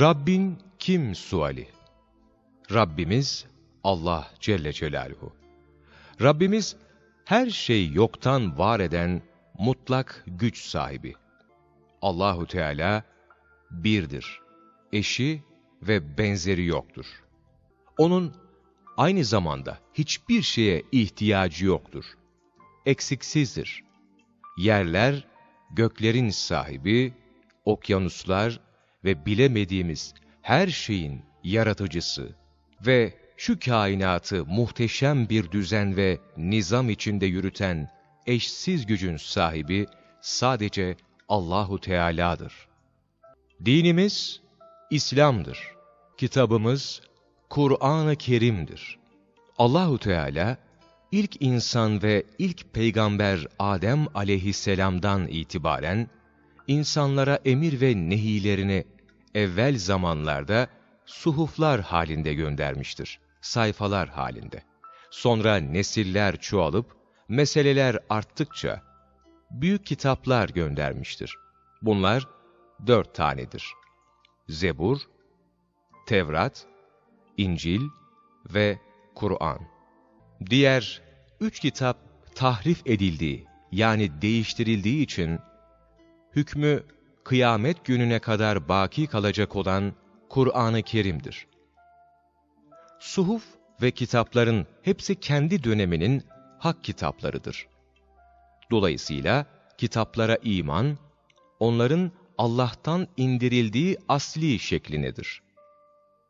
Rabbin kim suali? Rabbimiz Allah Celle Celaluhu. Rabbimiz her şey yoktan var eden mutlak güç sahibi. Allahu Teala birdir. Eşi ve benzeri yoktur. Onun aynı zamanda hiçbir şeye ihtiyacı yoktur. Eksiksizdir. Yerler, göklerin sahibi, okyanuslar ve bilemediğimiz her şeyin yaratıcısı ve şu kainatı muhteşem bir düzen ve nizam içinde yürüten eşsiz gücün sahibi sadece Allahu Teala'dır. Dinimiz İslam'dır. Kitabımız Kur'an-ı Kerim'dir. Allahu Teala ilk insan ve ilk peygamber Adem aleyhisselamdan itibaren insanlara emir ve nehilerini evvel zamanlarda suhuflar halinde göndermiştir. Sayfalar halinde. Sonra nesiller çoğalıp meseleler arttıkça büyük kitaplar göndermiştir. Bunlar dört tanedir. Zebur, Tevrat, İncil ve Kur'an. Diğer üç kitap tahrif edildiği yani değiştirildiği için hükmü kıyamet gününe kadar baki kalacak olan Kur'an-ı Kerim'dir. Suhuf ve kitapların hepsi kendi döneminin hak kitaplarıdır. Dolayısıyla kitaplara iman, onların Allah'tan indirildiği asli şeklinedir.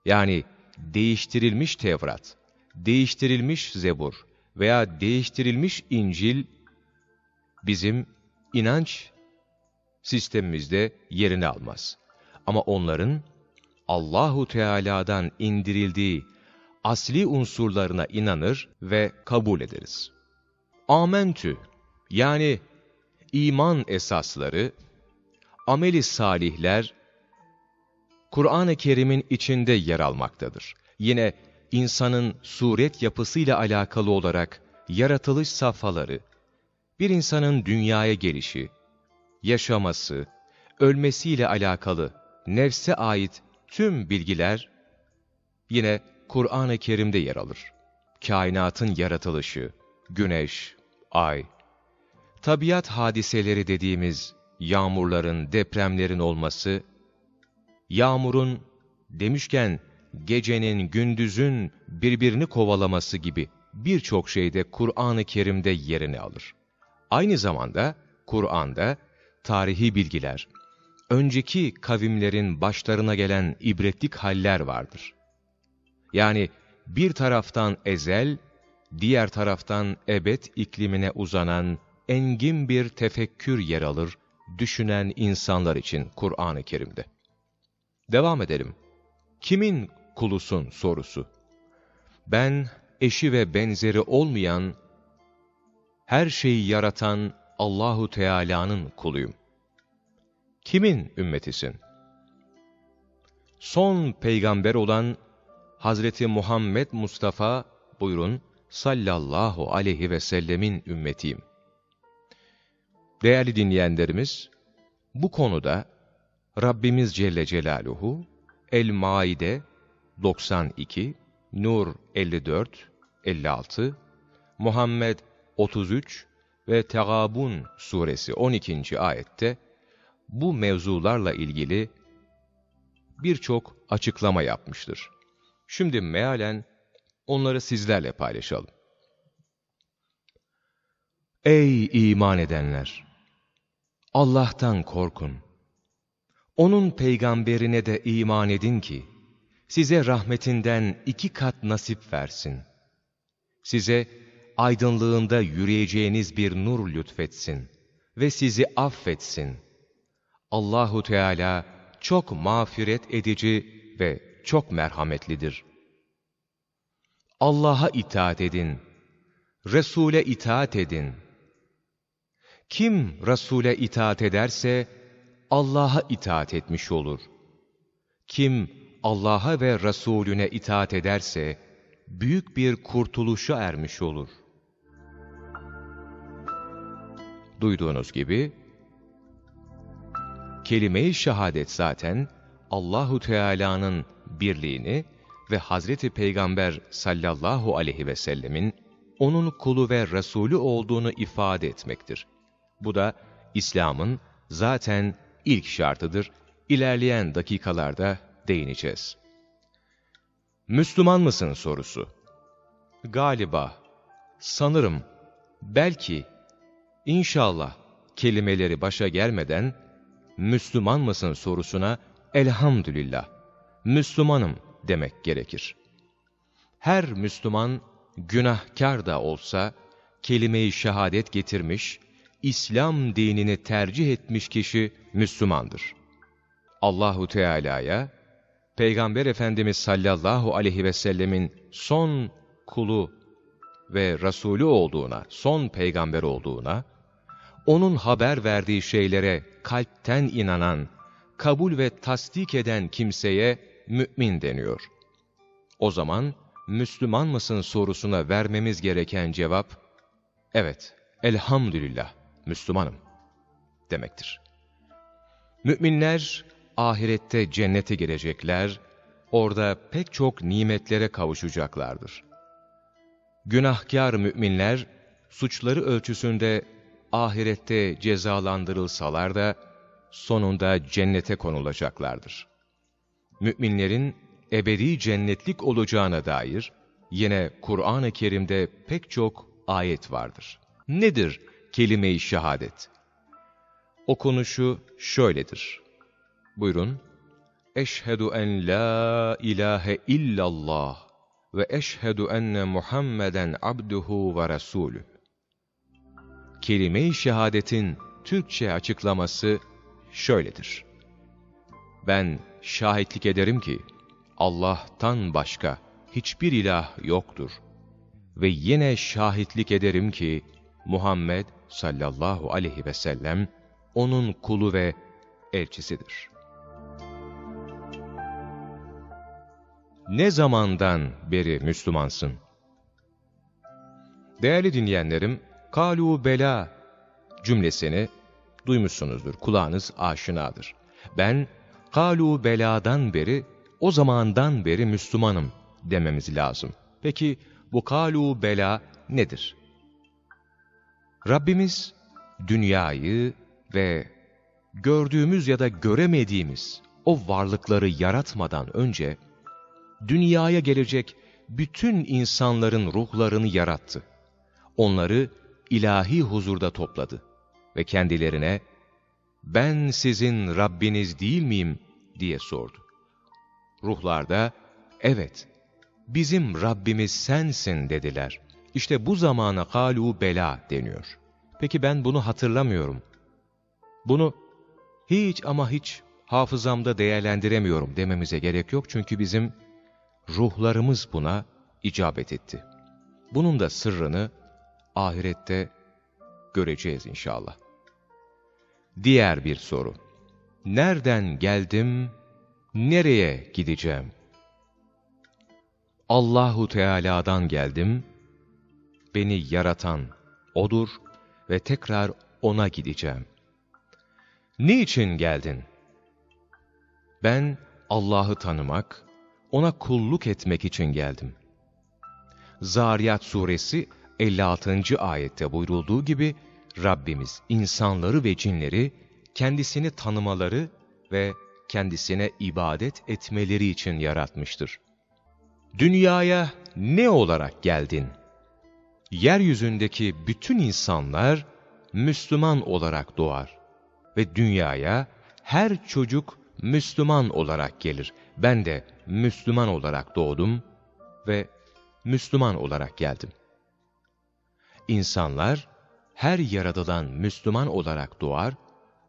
Yani değiştirilmiş Tevrat, değiştirilmiş Zebur veya değiştirilmiş İncil bizim inanç sistemimizde yerini almaz. Ama onların Allahu Teala'dan indirildiği asli unsurlarına inanır ve kabul ederiz. Amentü yani iman esasları, ameli salihler Kur'an-ı Kerim'in içinde yer almaktadır. Yine insanın suret yapısıyla alakalı olarak yaratılış safhaları, bir insanın dünyaya gelişi, yaşaması, ölmesiyle alakalı nefse ait tüm bilgiler yine Kur'an-ı Kerim'de yer alır. Kainatın yaratılışı, güneş, ay, tabiat hadiseleri dediğimiz yağmurların, depremlerin olması, yağmurun demişken gecenin, gündüzün birbirini kovalaması gibi birçok şeyde Kur'an-ı Kerim'de yerini alır. Aynı zamanda Kur'an'da tarihi bilgiler, önceki kavimlerin başlarına gelen ibretlik haller vardır. Yani bir taraftan ezel, diğer taraftan ebed iklimine uzanan engin bir tefekkür yer alır, düşünen insanlar için Kur'an-ı Kerim'de. Devam edelim. Kimin kulusun sorusu. Ben eşi ve benzeri olmayan, her şeyi yaratan Allahu Teala'nın kuluyum. Kimin ümmetisin? Son peygamber olan Hazreti Muhammed Mustafa buyurun sallallahu aleyhi ve sellemin ümmetiyim. Değerli dinleyenlerimiz, bu konuda Rabbimiz Celle Celaluhu El-Maide 92, Nur 54, 56, Muhammed 33 ve Tegabun suresi 12. ayette bu mevzularla ilgili birçok açıklama yapmıştır. Şimdi mealen onları sizlerle paylaşalım. Ey iman edenler! Allah'tan korkun. Onun peygamberine de iman edin ki, size rahmetinden iki kat nasip versin. Size aydınlığında yürüyeceğiniz bir nur lütfetsin ve sizi affetsin. Allahu Teala çok mağfiret edici ve çok merhametlidir. Allah'a itaat edin. Resul'e itaat edin. Kim Resul'e itaat ederse Allah'a itaat etmiş olur. Kim Allah'a ve Resulüne itaat ederse büyük bir kurtuluşa ermiş olur. Duyduğunuz gibi kelime-i şehadet zaten Allahu Teala'nın birliğini ve Hazreti Peygamber sallallahu aleyhi ve sellemin onun kulu ve Resulü olduğunu ifade etmektir. Bu da İslam'ın zaten ilk şartıdır. İlerleyen dakikalarda değineceğiz. Müslüman mısın sorusu. Galiba, sanırım, belki, inşallah kelimeleri başa gelmeden Müslüman mısın sorusuna elhamdülillah, Müslümanım demek gerekir. Her Müslüman günahkar da olsa kelime-i şehadet getirmiş, İslam dinini tercih etmiş kişi Müslümandır. Allahu Teala'ya Peygamber Efendimiz sallallahu aleyhi ve sellemin son kulu ve Resulü olduğuna, son peygamber olduğuna, onun haber verdiği şeylere kalpten inanan, kabul ve tasdik eden kimseye mümin deniyor. O zaman Müslüman mısın sorusuna vermemiz gereken cevap, evet, elhamdülillah, Müslümanım demektir. Müminler ahirette cennete girecekler, orada pek çok nimetlere kavuşacaklardır. Günahkar müminler, suçları ölçüsünde ahirette cezalandırılsalar da, sonunda cennete konulacaklardır. Müminlerin ebedi cennetlik olacağına dair, yine Kur'an-ı Kerim'de pek çok ayet vardır. Nedir kelime-i şehadet? Okunuşu şöyledir. Buyurun. Eşhedü en la ilahe illallah ve eşhedü enne Muhammeden abduhu ve resulü. Kelime-i şehadetin Türkçe açıklaması şöyledir. Ben şahitlik ederim ki Allah'tan başka hiçbir ilah yoktur. Ve yine şahitlik ederim ki Muhammed sallallahu aleyhi ve sellem onun kulu ve elçisidir. Ne zamandan beri Müslümansın? Değerli dinleyenlerim, kalu bela cümlesini duymuşsunuzdur, kulağınız aşinadır. Ben kalu beladan beri, o zamandan beri Müslümanım dememiz lazım. Peki bu kalu bela nedir? Rabbimiz dünyayı ve gördüğümüz ya da göremediğimiz o varlıkları yaratmadan önce dünyaya gelecek bütün insanların ruhlarını yarattı. Onları ilahi huzurda topladı ve kendilerine ben sizin Rabbiniz değil miyim diye sordu. Ruhlarda evet bizim Rabbimiz sensin dediler. İşte bu zamana kalu bela deniyor. Peki ben bunu hatırlamıyorum. Bunu hiç ama hiç hafızamda değerlendiremiyorum dememize gerek yok çünkü bizim ruhlarımız buna icabet etti. Bunun da sırrını ahirette göreceğiz inşallah. Diğer bir soru. Nereden geldim, nereye gideceğim? Allahu Teala'dan geldim, beni yaratan O'dur ve tekrar O'na gideceğim. Niçin geldin? Ben Allah'ı tanımak, O'na kulluk etmek için geldim. Zariyat suresi 56. ayette buyurulduğu gibi, Rabbimiz insanları ve cinleri kendisini tanımaları ve kendisine ibadet etmeleri için yaratmıştır. Dünyaya ne olarak geldin? Yeryüzündeki bütün insanlar Müslüman olarak doğar ve dünyaya her çocuk Müslüman olarak gelir. Ben de Müslüman olarak doğdum ve Müslüman olarak geldim. İnsanlar her yaratılan Müslüman olarak doğar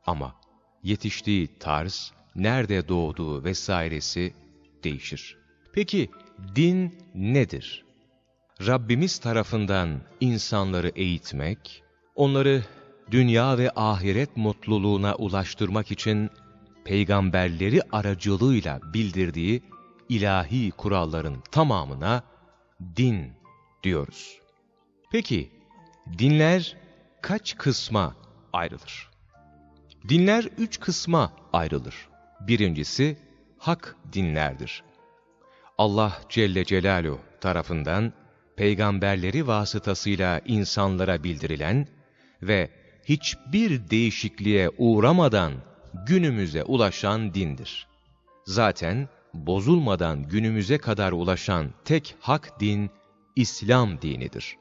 ama yetiştiği tarz, nerede doğduğu vesairesi değişir. Peki din nedir? Rabbimiz tarafından insanları eğitmek, onları dünya ve ahiret mutluluğuna ulaştırmak için peygamberleri aracılığıyla bildirdiği ilahi kuralların tamamına din diyoruz. Peki dinler kaç kısma ayrılır? Dinler üç kısma ayrılır. Birincisi hak dinlerdir. Allah Celle Celaluhu tarafından peygamberleri vasıtasıyla insanlara bildirilen ve hiçbir değişikliğe uğramadan günümüze ulaşan dindir. Zaten bozulmadan günümüze kadar ulaşan tek hak din, İslam dinidir.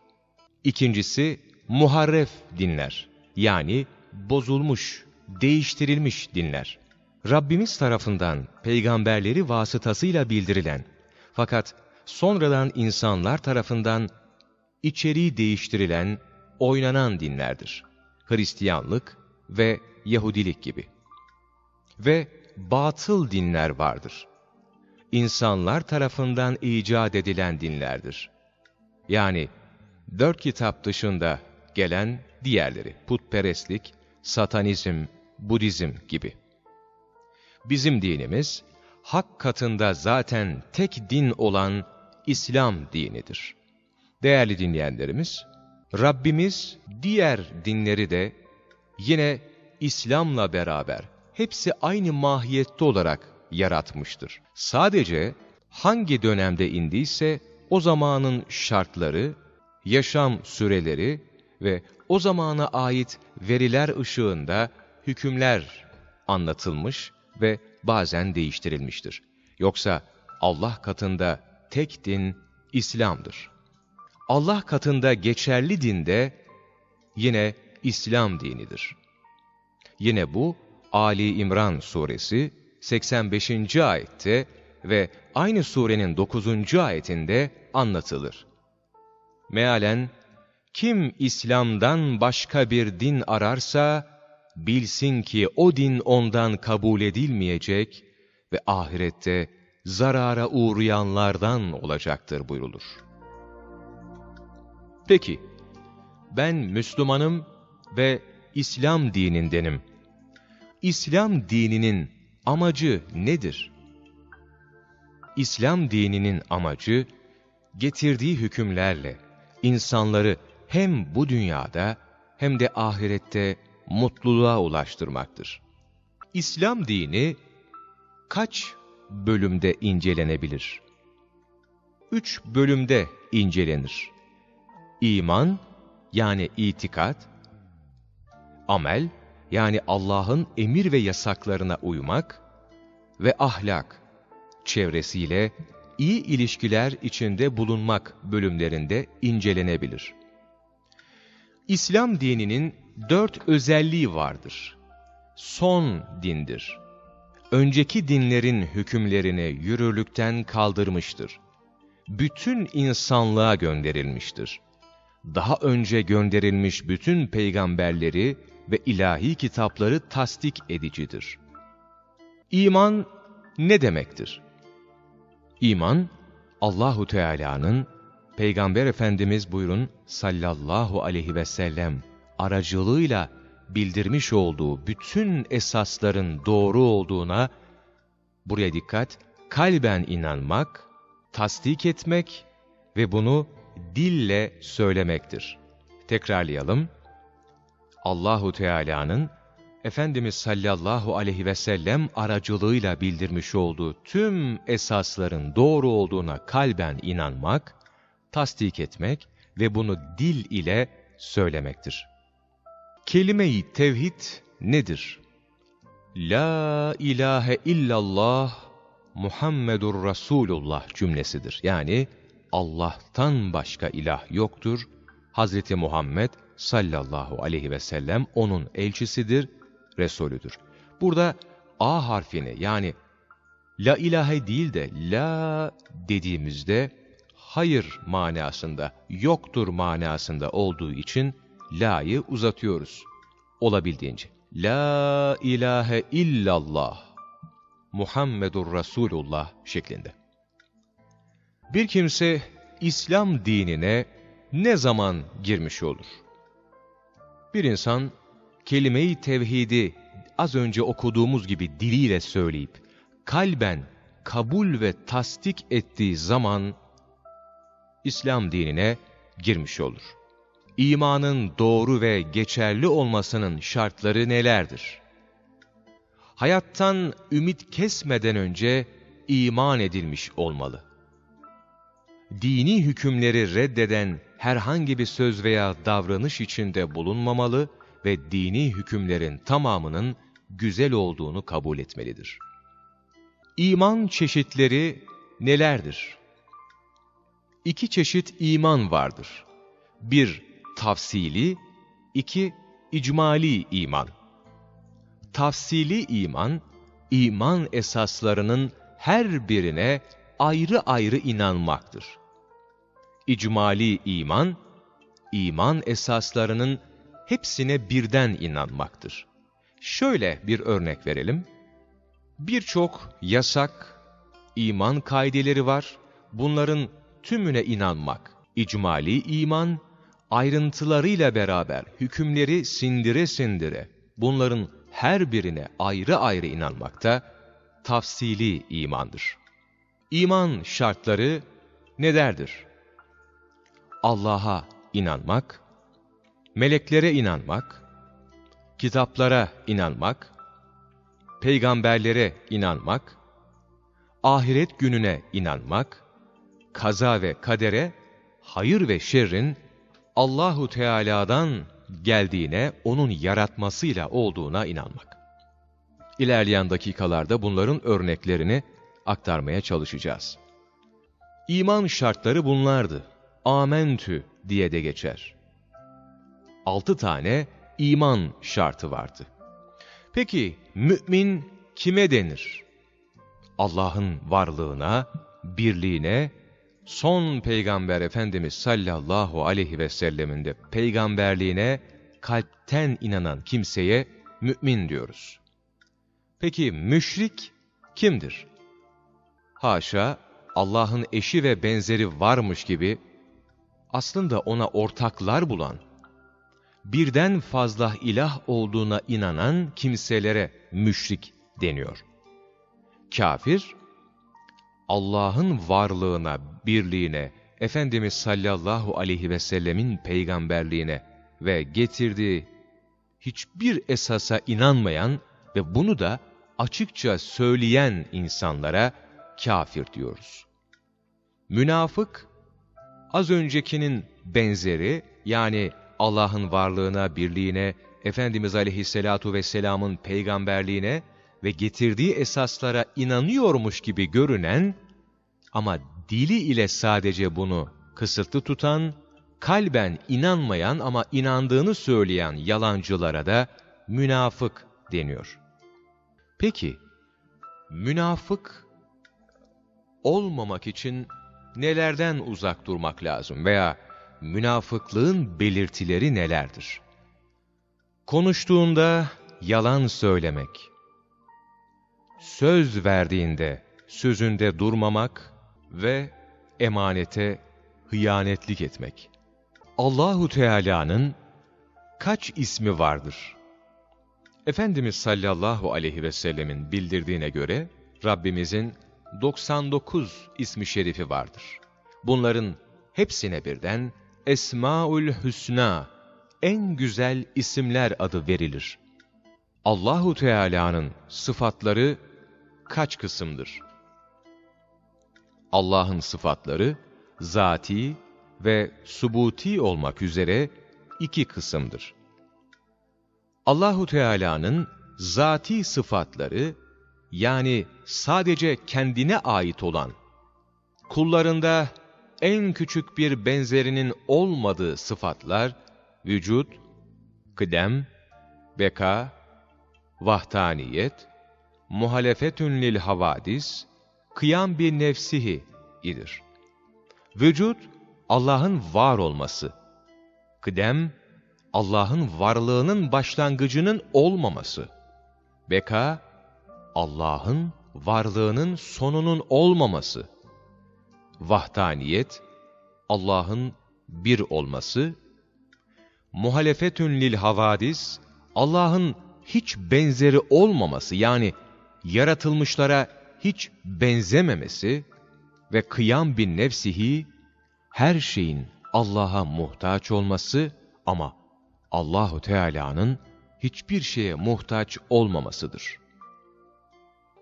İkincisi, muharref dinler. Yani bozulmuş, değiştirilmiş dinler. Rabbimiz tarafından peygamberleri vasıtasıyla bildirilen, fakat sonradan insanlar tarafından içeriği değiştirilen, oynanan dinlerdir. Hristiyanlık ve Yahudilik gibi. Ve batıl dinler vardır. İnsanlar tarafından icat edilen dinlerdir. Yani dört kitap dışında gelen diğerleri, putperestlik, satanizm, Budizm gibi. Bizim dinimiz, hak katında zaten tek din olan İslam dinidir. Değerli dinleyenlerimiz, Rabbimiz diğer dinleri de yine İslam'la beraber hepsi aynı mahiyette olarak yaratmıştır. Sadece hangi dönemde indiyse o zamanın şartları, yaşam süreleri ve o zamana ait veriler ışığında hükümler anlatılmış ve bazen değiştirilmiştir. Yoksa Allah katında tek din İslam'dır. Allah katında geçerli din de yine İslam dinidir. Yine bu Ali İmran suresi 85. ayette ve aynı surenin 9. ayetinde anlatılır. Mealen, kim İslam'dan başka bir din ararsa, bilsin ki o din ondan kabul edilmeyecek ve ahirette zarara uğrayanlardan olacaktır buyrulur. Peki, ben Müslümanım ve İslam dinindenim. İslam dininin amacı nedir? İslam dininin amacı, getirdiği hükümlerle insanları hem bu dünyada hem de ahirette mutluluğa ulaştırmaktır. İslam dini kaç bölümde incelenebilir? Üç bölümde incelenir. İman, yani itikat, amel, yani Allah'ın emir ve yasaklarına uymak ve ahlak, çevresiyle iyi ilişkiler içinde bulunmak bölümlerinde incelenebilir. İslam dininin dört özelliği vardır. Son dindir. Önceki dinlerin hükümlerini yürürlükten kaldırmıştır. Bütün insanlığa gönderilmiştir. Daha önce gönderilmiş bütün peygamberleri ve ilahi kitapları tasdik edicidir. İman ne demektir? İman, Allahu Teala'nın Peygamber Efendimiz buyurun sallallahu aleyhi ve sellem aracılığıyla bildirmiş olduğu bütün esasların doğru olduğuna, buraya dikkat, kalben inanmak, tasdik etmek ve bunu dille söylemektir. Tekrarlayalım. Allahu Teala'nın Efendimiz sallallahu aleyhi ve sellem aracılığıyla bildirmiş olduğu tüm esasların doğru olduğuna kalben inanmak, tasdik etmek ve bunu dil ile söylemektir. Kelime-i tevhid nedir? La ilahe illallah Muhammedur Resulullah cümlesidir. Yani Allah'tan başka ilah yoktur. Hazreti Muhammed sallallahu aleyhi ve sellem onun elçisidir, Resulüdür. Burada A harfini yani la ilahe değil de la dediğimizde hayır manasında, yoktur manasında olduğu için la'yı uzatıyoruz. Olabildiğince. La ilahe illallah Muhammedur Resulullah şeklinde. Bir kimse İslam dinine ne zaman girmiş olur? Bir insan kelime-i tevhidi az önce okuduğumuz gibi diliyle söyleyip kalben kabul ve tasdik ettiği zaman İslam dinine girmiş olur. İmanın doğru ve geçerli olmasının şartları nelerdir? hayattan ümit kesmeden önce iman edilmiş olmalı. Dini hükümleri reddeden herhangi bir söz veya davranış içinde bulunmamalı ve dini hükümlerin tamamının güzel olduğunu kabul etmelidir. İman çeşitleri nelerdir? İki çeşit iman vardır. Bir, tafsili, iki, icmali iman. Tafsili iman, iman esaslarının her birine ayrı ayrı inanmaktır. İcmali iman, iman esaslarının hepsine birden inanmaktır. Şöyle bir örnek verelim. Birçok yasak, iman kaideleri var. Bunların tümüne inanmak, icmali iman, ayrıntılarıyla beraber hükümleri sindire sindire, bunların her birine ayrı ayrı inanmakta tafsili imandır. İman şartları nelerdir? Allah'a inanmak, meleklere inanmak, kitaplara inanmak, peygamberlere inanmak, ahiret gününe inanmak, kaza ve kadere, hayır ve şerrin Allahu Teala'dan geldiğine, onun yaratmasıyla olduğuna inanmak. İlerleyen dakikalarda bunların örneklerini aktarmaya çalışacağız. İman şartları bunlardı. Amentü diye de geçer. Altı tane iman şartı vardı. Peki mümin kime denir? Allah'ın varlığına, birliğine, son peygamber Efendimiz sallallahu aleyhi ve sellemin de peygamberliğine kalpten inanan kimseye mümin diyoruz. Peki müşrik kimdir? Haşa Allah'ın eşi ve benzeri varmış gibi aslında ona ortaklar bulan, birden fazla ilah olduğuna inanan kimselere müşrik deniyor. Kafir, Allah'ın varlığına, birliğine, Efendimiz sallallahu aleyhi ve sellemin peygamberliğine ve getirdiği hiçbir esasa inanmayan ve bunu da açıkça söyleyen insanlara kafir diyoruz. Münafık, az öncekinin benzeri yani Allah'ın varlığına, birliğine, Efendimiz aleyhissalatu vesselamın peygamberliğine ve getirdiği esaslara inanıyormuş gibi görünen ama dili ile sadece bunu kısıtlı tutan, kalben inanmayan ama inandığını söyleyen yalancılara da münafık deniyor. Peki, münafık olmamak için nelerden uzak durmak lazım veya münafıklığın belirtileri nelerdir? Konuştuğunda yalan söylemek, söz verdiğinde sözünde durmamak ve emanete hıyanetlik etmek. Allahu Teala'nın kaç ismi vardır? Efendimiz sallallahu aleyhi ve sellemin bildirdiğine göre Rabbimizin 99 ismi şerifi vardır. Bunların hepsine birden Esmaül Hüsna, en güzel isimler adı verilir. Allahu Teala'nın sıfatları kaç kısımdır? Allah'ın sıfatları zati ve subuti olmak üzere iki kısımdır. Allahu Teala'nın zati sıfatları yani sadece kendine ait olan, kullarında en küçük bir benzerinin olmadığı sıfatlar, vücut, kıdem, beka, vahtaniyet, muhalefetün lil havadis, kıyam bir nefsihi idir. Vücut, Allah'ın var olması. Kıdem, Allah'ın varlığının başlangıcının olmaması. Beka, Allah'ın varlığının sonunun olmaması. Vahdaniyet, Allah'ın bir olması. Muhalefetün lil havadis, Allah'ın hiç benzeri olmaması yani yaratılmışlara hiç benzememesi ve kıyam bin nefsihi her şeyin Allah'a muhtaç olması ama Allahu Teala'nın hiçbir şeye muhtaç olmamasıdır.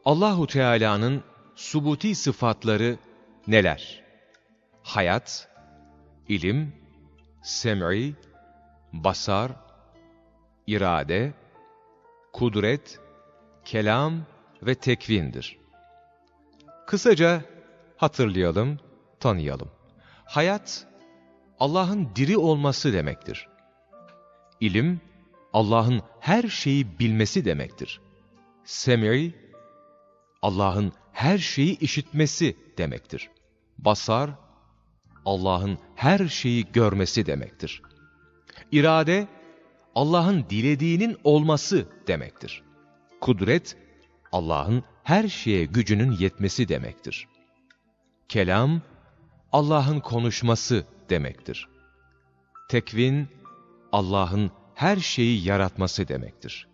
Allahu Teala'nın subuti sıfatları neler? Hayat, ilim, sem'i, basar, irade, kudret, kelam ve tekvindir. Kısaca hatırlayalım, tanıyalım. Hayat, Allah'ın diri olması demektir. İlim, Allah'ın her şeyi bilmesi demektir. Sem'i, Allah'ın her şeyi işitmesi demektir. Basar, Allah'ın her şeyi görmesi demektir. İrade, Allah'ın dilediğinin olması demektir. Kudret, Allah'ın her şeye gücünün yetmesi demektir. Kelam, Allah'ın konuşması demektir. Tekvin, Allah'ın her şeyi yaratması demektir.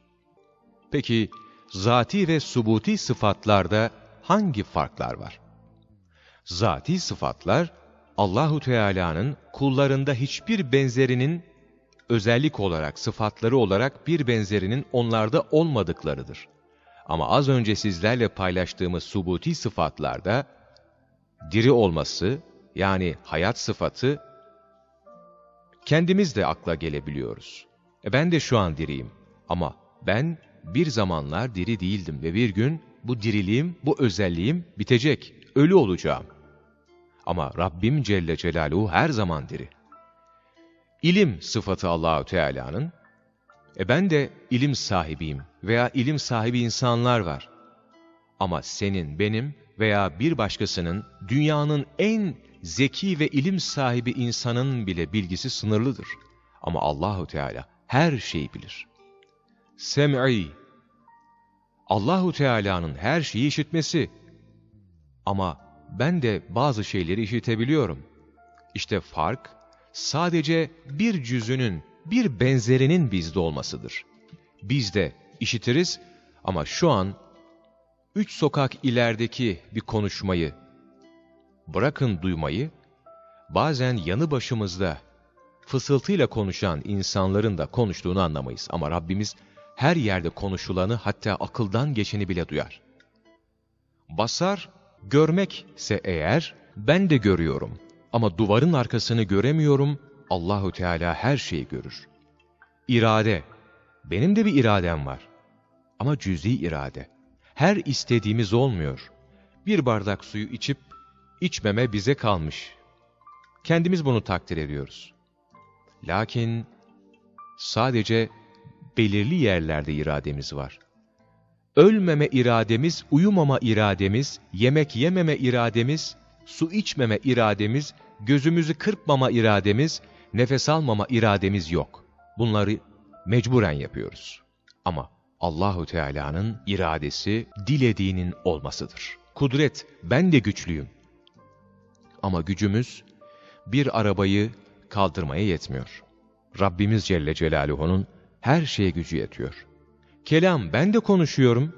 Peki, zati ve subuti sıfatlarda hangi farklar var? Zati sıfatlar, Allahu Teala'nın kullarında hiçbir benzerinin özellik olarak, sıfatları olarak bir benzerinin onlarda olmadıklarıdır. Ama az önce sizlerle paylaştığımız subuti sıfatlarda diri olması, yani hayat sıfatı, kendimiz de akla gelebiliyoruz. E ben de şu an diriyim ama ben bir zamanlar diri değildim ve bir gün bu diriliğim, bu özelliğim bitecek, ölü olacağım. Ama Rabbim Celle Celaluhu her zaman diri. İlim sıfatı Allahü Teala'nın. E ben de ilim sahibiyim veya ilim sahibi insanlar var. Ama senin, benim veya bir başkasının dünyanın en zeki ve ilim sahibi insanın bile bilgisi sınırlıdır. Ama Allahu Teala her şeyi bilir. Sem'i Allahu Teala'nın her şeyi işitmesi. Ama ben de bazı şeyleri işitebiliyorum. İşte fark sadece bir cüzünün, bir benzerinin bizde olmasıdır. Biz de işitiriz ama şu an üç sokak ilerideki bir konuşmayı, bırakın duymayı, bazen yanı başımızda fısıltıyla konuşan insanların da konuştuğunu anlamayız. Ama Rabbimiz her yerde konuşulanı hatta akıldan geçeni bile duyar. Basar, görmekse eğer ben de görüyorum. Ama duvarın arkasını göremiyorum, Allahu Teala her şeyi görür. İrade, benim de bir iradem var. Ama cüz'i irade. Her istediğimiz olmuyor. Bir bardak suyu içip, içmeme bize kalmış. Kendimiz bunu takdir ediyoruz. Lakin sadece belirli yerlerde irademiz var. Ölmeme irademiz, uyumama irademiz, yemek yememe irademiz, su içmeme irademiz, gözümüzü kırpmama irademiz, nefes almama irademiz yok. Bunları mecburen yapıyoruz. Ama Allahu Teala'nın iradesi dilediğinin olmasıdır. Kudret, ben de güçlüyüm. Ama gücümüz bir arabayı kaldırmaya yetmiyor. Rabbimiz Celle Celaluhu'nun her şeye gücü yetiyor. Kelam, ben de konuşuyorum.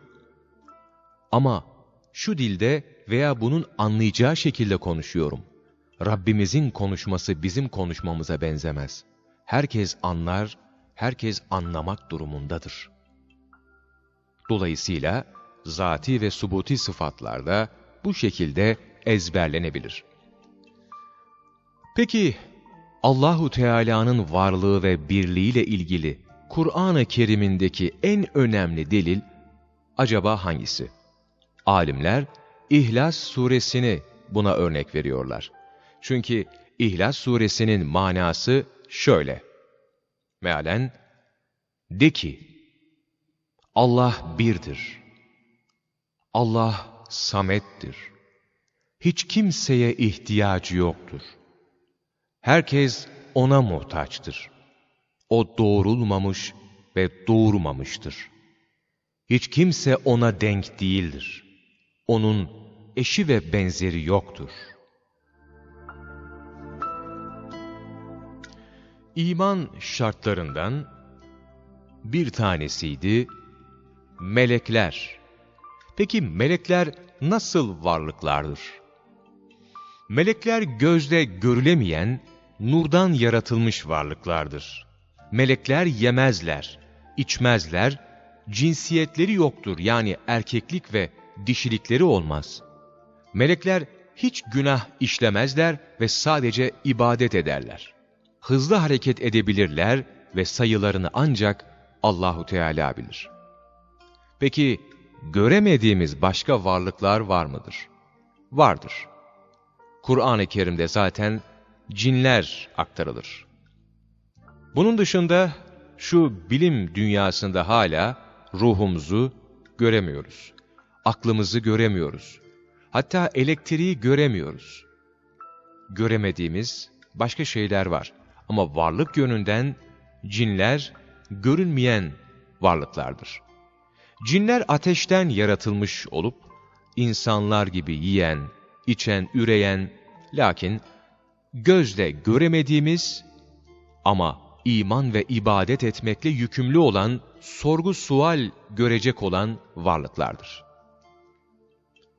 Ama şu dilde veya bunun anlayacağı şekilde konuşuyorum. Rabbimizin konuşması bizim konuşmamıza benzemez. Herkes anlar, herkes anlamak durumundadır. Dolayısıyla zati ve subuti sıfatlarda bu şekilde ezberlenebilir. Peki Allahu Teala'nın varlığı ve birliğiyle ilgili Kur'an-ı Kerim'indeki en önemli delil acaba hangisi? Alimler İhlas suresini buna örnek veriyorlar. Çünkü İhlas suresinin manası şöyle. Mealen, de ki, Allah birdir. Allah samettir. Hiç kimseye ihtiyacı yoktur. Herkes ona muhtaçtır. O doğrulmamış ve doğurmamıştır. Hiç kimse ona denk değildir. Onun eşi ve benzeri yoktur. İman şartlarından bir tanesiydi melekler. Peki melekler nasıl varlıklardır? Melekler gözle görülemeyen, nurdan yaratılmış varlıklardır. Melekler yemezler, içmezler, cinsiyetleri yoktur yani erkeklik ve dişilikleri olmaz. Melekler hiç günah işlemezler ve sadece ibadet ederler. Hızlı hareket edebilirler ve sayılarını ancak Allahu Teala bilir. Peki göremediğimiz başka varlıklar var mıdır? Vardır. Kur'an-ı Kerim'de zaten cinler aktarılır. Bunun dışında şu bilim dünyasında hala ruhumuzu göremiyoruz. Aklımızı göremiyoruz. Hatta elektriği göremiyoruz. Göremediğimiz başka şeyler var. Ama varlık yönünden cinler görünmeyen varlıklardır. Cinler ateşten yaratılmış olup, insanlar gibi yiyen, içen, üreyen, lakin gözle göremediğimiz ama iman ve ibadet etmekle yükümlü olan, sorgu sual görecek olan varlıklardır.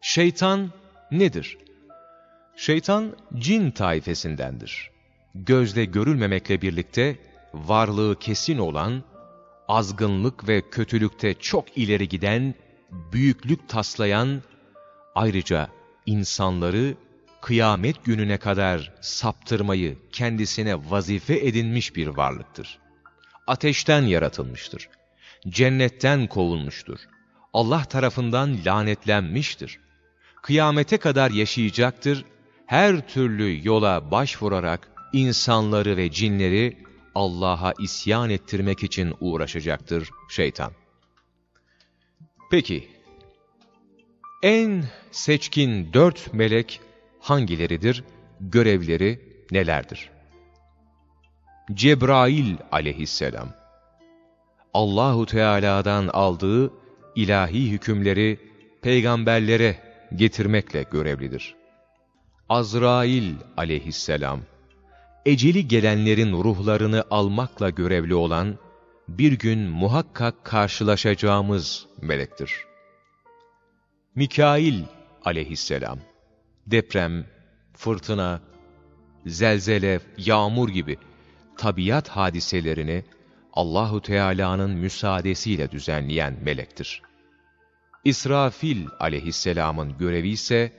Şeytan nedir? Şeytan cin taifesindendir. Gözle görülmemekle birlikte varlığı kesin olan, azgınlık ve kötülükte çok ileri giden, büyüklük taslayan, ayrıca insanları kıyamet gününe kadar saptırmayı kendisine vazife edinmiş bir varlıktır. Ateşten yaratılmıştır. Cennetten kovulmuştur. Allah tarafından lanetlenmiştir. Kıyamete kadar yaşayacaktır. Her türlü yola başvurarak insanları ve cinleri Allah'a isyan ettirmek için uğraşacaktır şeytan. Peki, en seçkin dört melek hangileridir, görevleri nelerdir? Cebrail aleyhisselam, Allahu Teala'dan aldığı ilahi hükümleri peygamberlere getirmekle görevlidir. Azrail aleyhisselam, eceli gelenlerin ruhlarını almakla görevli olan, bir gün muhakkak karşılaşacağımız melektir. Mikail aleyhisselam, deprem, fırtına, zelzele, yağmur gibi tabiat hadiselerini Allahu Teala'nın müsaadesiyle düzenleyen melektir. İsrafil aleyhisselamın görevi ise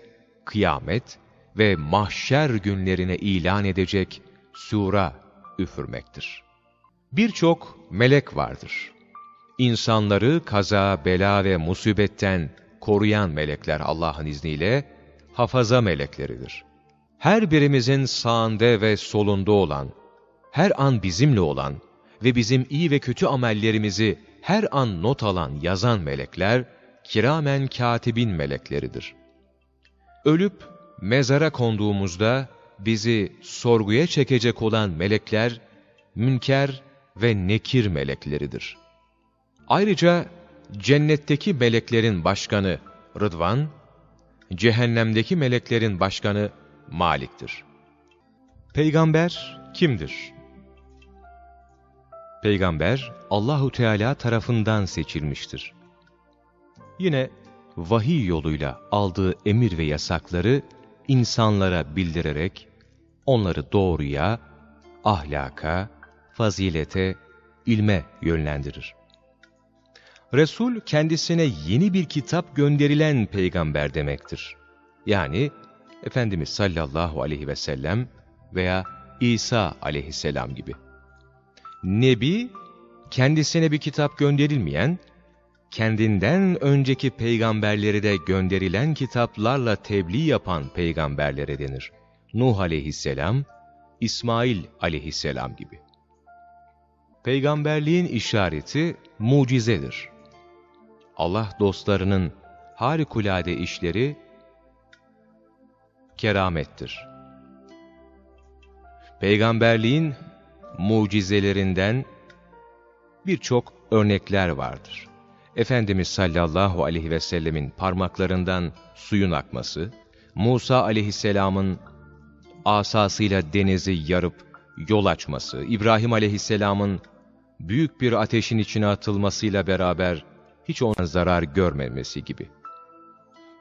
kıyamet ve mahşer günlerine ilan edecek sura üfürmektir. Birçok melek vardır. İnsanları kaza, bela ve musibetten koruyan melekler Allah'ın izniyle hafaza melekleridir. Her birimizin sağında ve solunda olan, her an bizimle olan ve bizim iyi ve kötü amellerimizi her an not alan, yazan melekler, kiramen katibin melekleridir. Ölüp mezara konduğumuzda bizi sorguya çekecek olan melekler, münker ve nekir melekleridir. Ayrıca cennetteki meleklerin başkanı Rıdvan, cehennemdeki meleklerin başkanı Malik'tir. Peygamber kimdir? Peygamber Allahu Teala tarafından seçilmiştir. Yine vahiy yoluyla aldığı emir ve yasakları insanlara bildirerek onları doğruya, ahlaka, fazilete, ilme yönlendirir. Resul kendisine yeni bir kitap gönderilen peygamber demektir. Yani Efendimiz sallallahu aleyhi ve sellem veya İsa aleyhisselam gibi. Nebi, kendisine bir kitap gönderilmeyen, kendinden önceki peygamberleri de gönderilen kitaplarla tebliğ yapan peygamberlere denir. Nuh aleyhisselam, İsmail aleyhisselam gibi. Peygamberliğin işareti mucizedir. Allah dostlarının harikulade işleri keramettir. Peygamberliğin mucizelerinden birçok örnekler vardır. Efendimiz sallallahu aleyhi ve sellemin parmaklarından suyun akması, Musa aleyhisselamın asasıyla denizi yarıp yol açması, İbrahim aleyhisselamın büyük bir ateşin içine atılmasıyla beraber hiç ona zarar görmemesi gibi.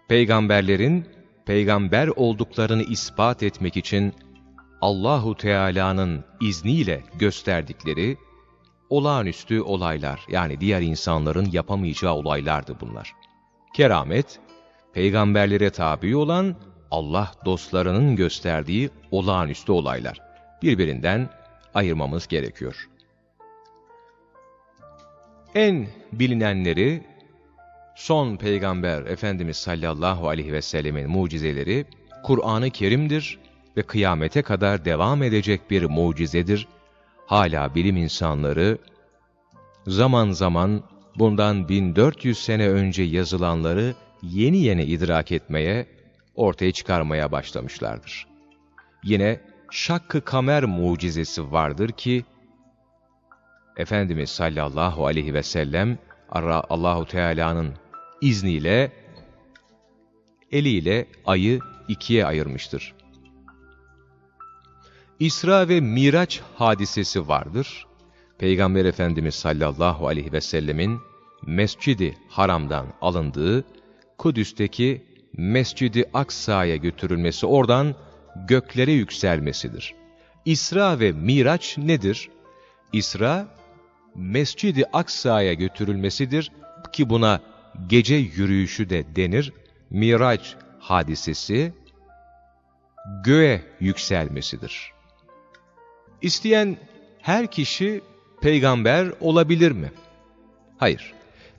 Peygamberlerin peygamber olduklarını ispat etmek için Allahu Teala'nın izniyle gösterdikleri olağanüstü olaylar yani diğer insanların yapamayacağı olaylardı bunlar. Keramet, peygamberlere tabi olan Allah dostlarının gösterdiği olağanüstü olaylar. Birbirinden ayırmamız gerekiyor. En bilinenleri son peygamber Efendimiz sallallahu aleyhi ve sellemin mucizeleri Kur'an-ı Kerim'dir ve kıyamete kadar devam edecek bir mucizedir. Hala bilim insanları zaman zaman bundan 1400 sene önce yazılanları yeni yeni idrak etmeye, ortaya çıkarmaya başlamışlardır. Yine şakkı kamer mucizesi vardır ki, Efendimiz sallallahu aleyhi ve sellem Allahu Teala'nın izniyle eliyle ayı ikiye ayırmıştır. İsra ve Miraç hadisesi vardır. Peygamber Efendimiz sallallahu aleyhi ve sellemin Mescidi Haram'dan alındığı Kudüs'teki Mescidi Aksa'ya götürülmesi, oradan göklere yükselmesidir. İsra ve Miraç nedir? İsra, Mescidi Aksa'ya götürülmesidir ki buna gece yürüyüşü de denir. Miraç hadisesi, göğe yükselmesidir. İsteyen her kişi peygamber olabilir mi? Hayır.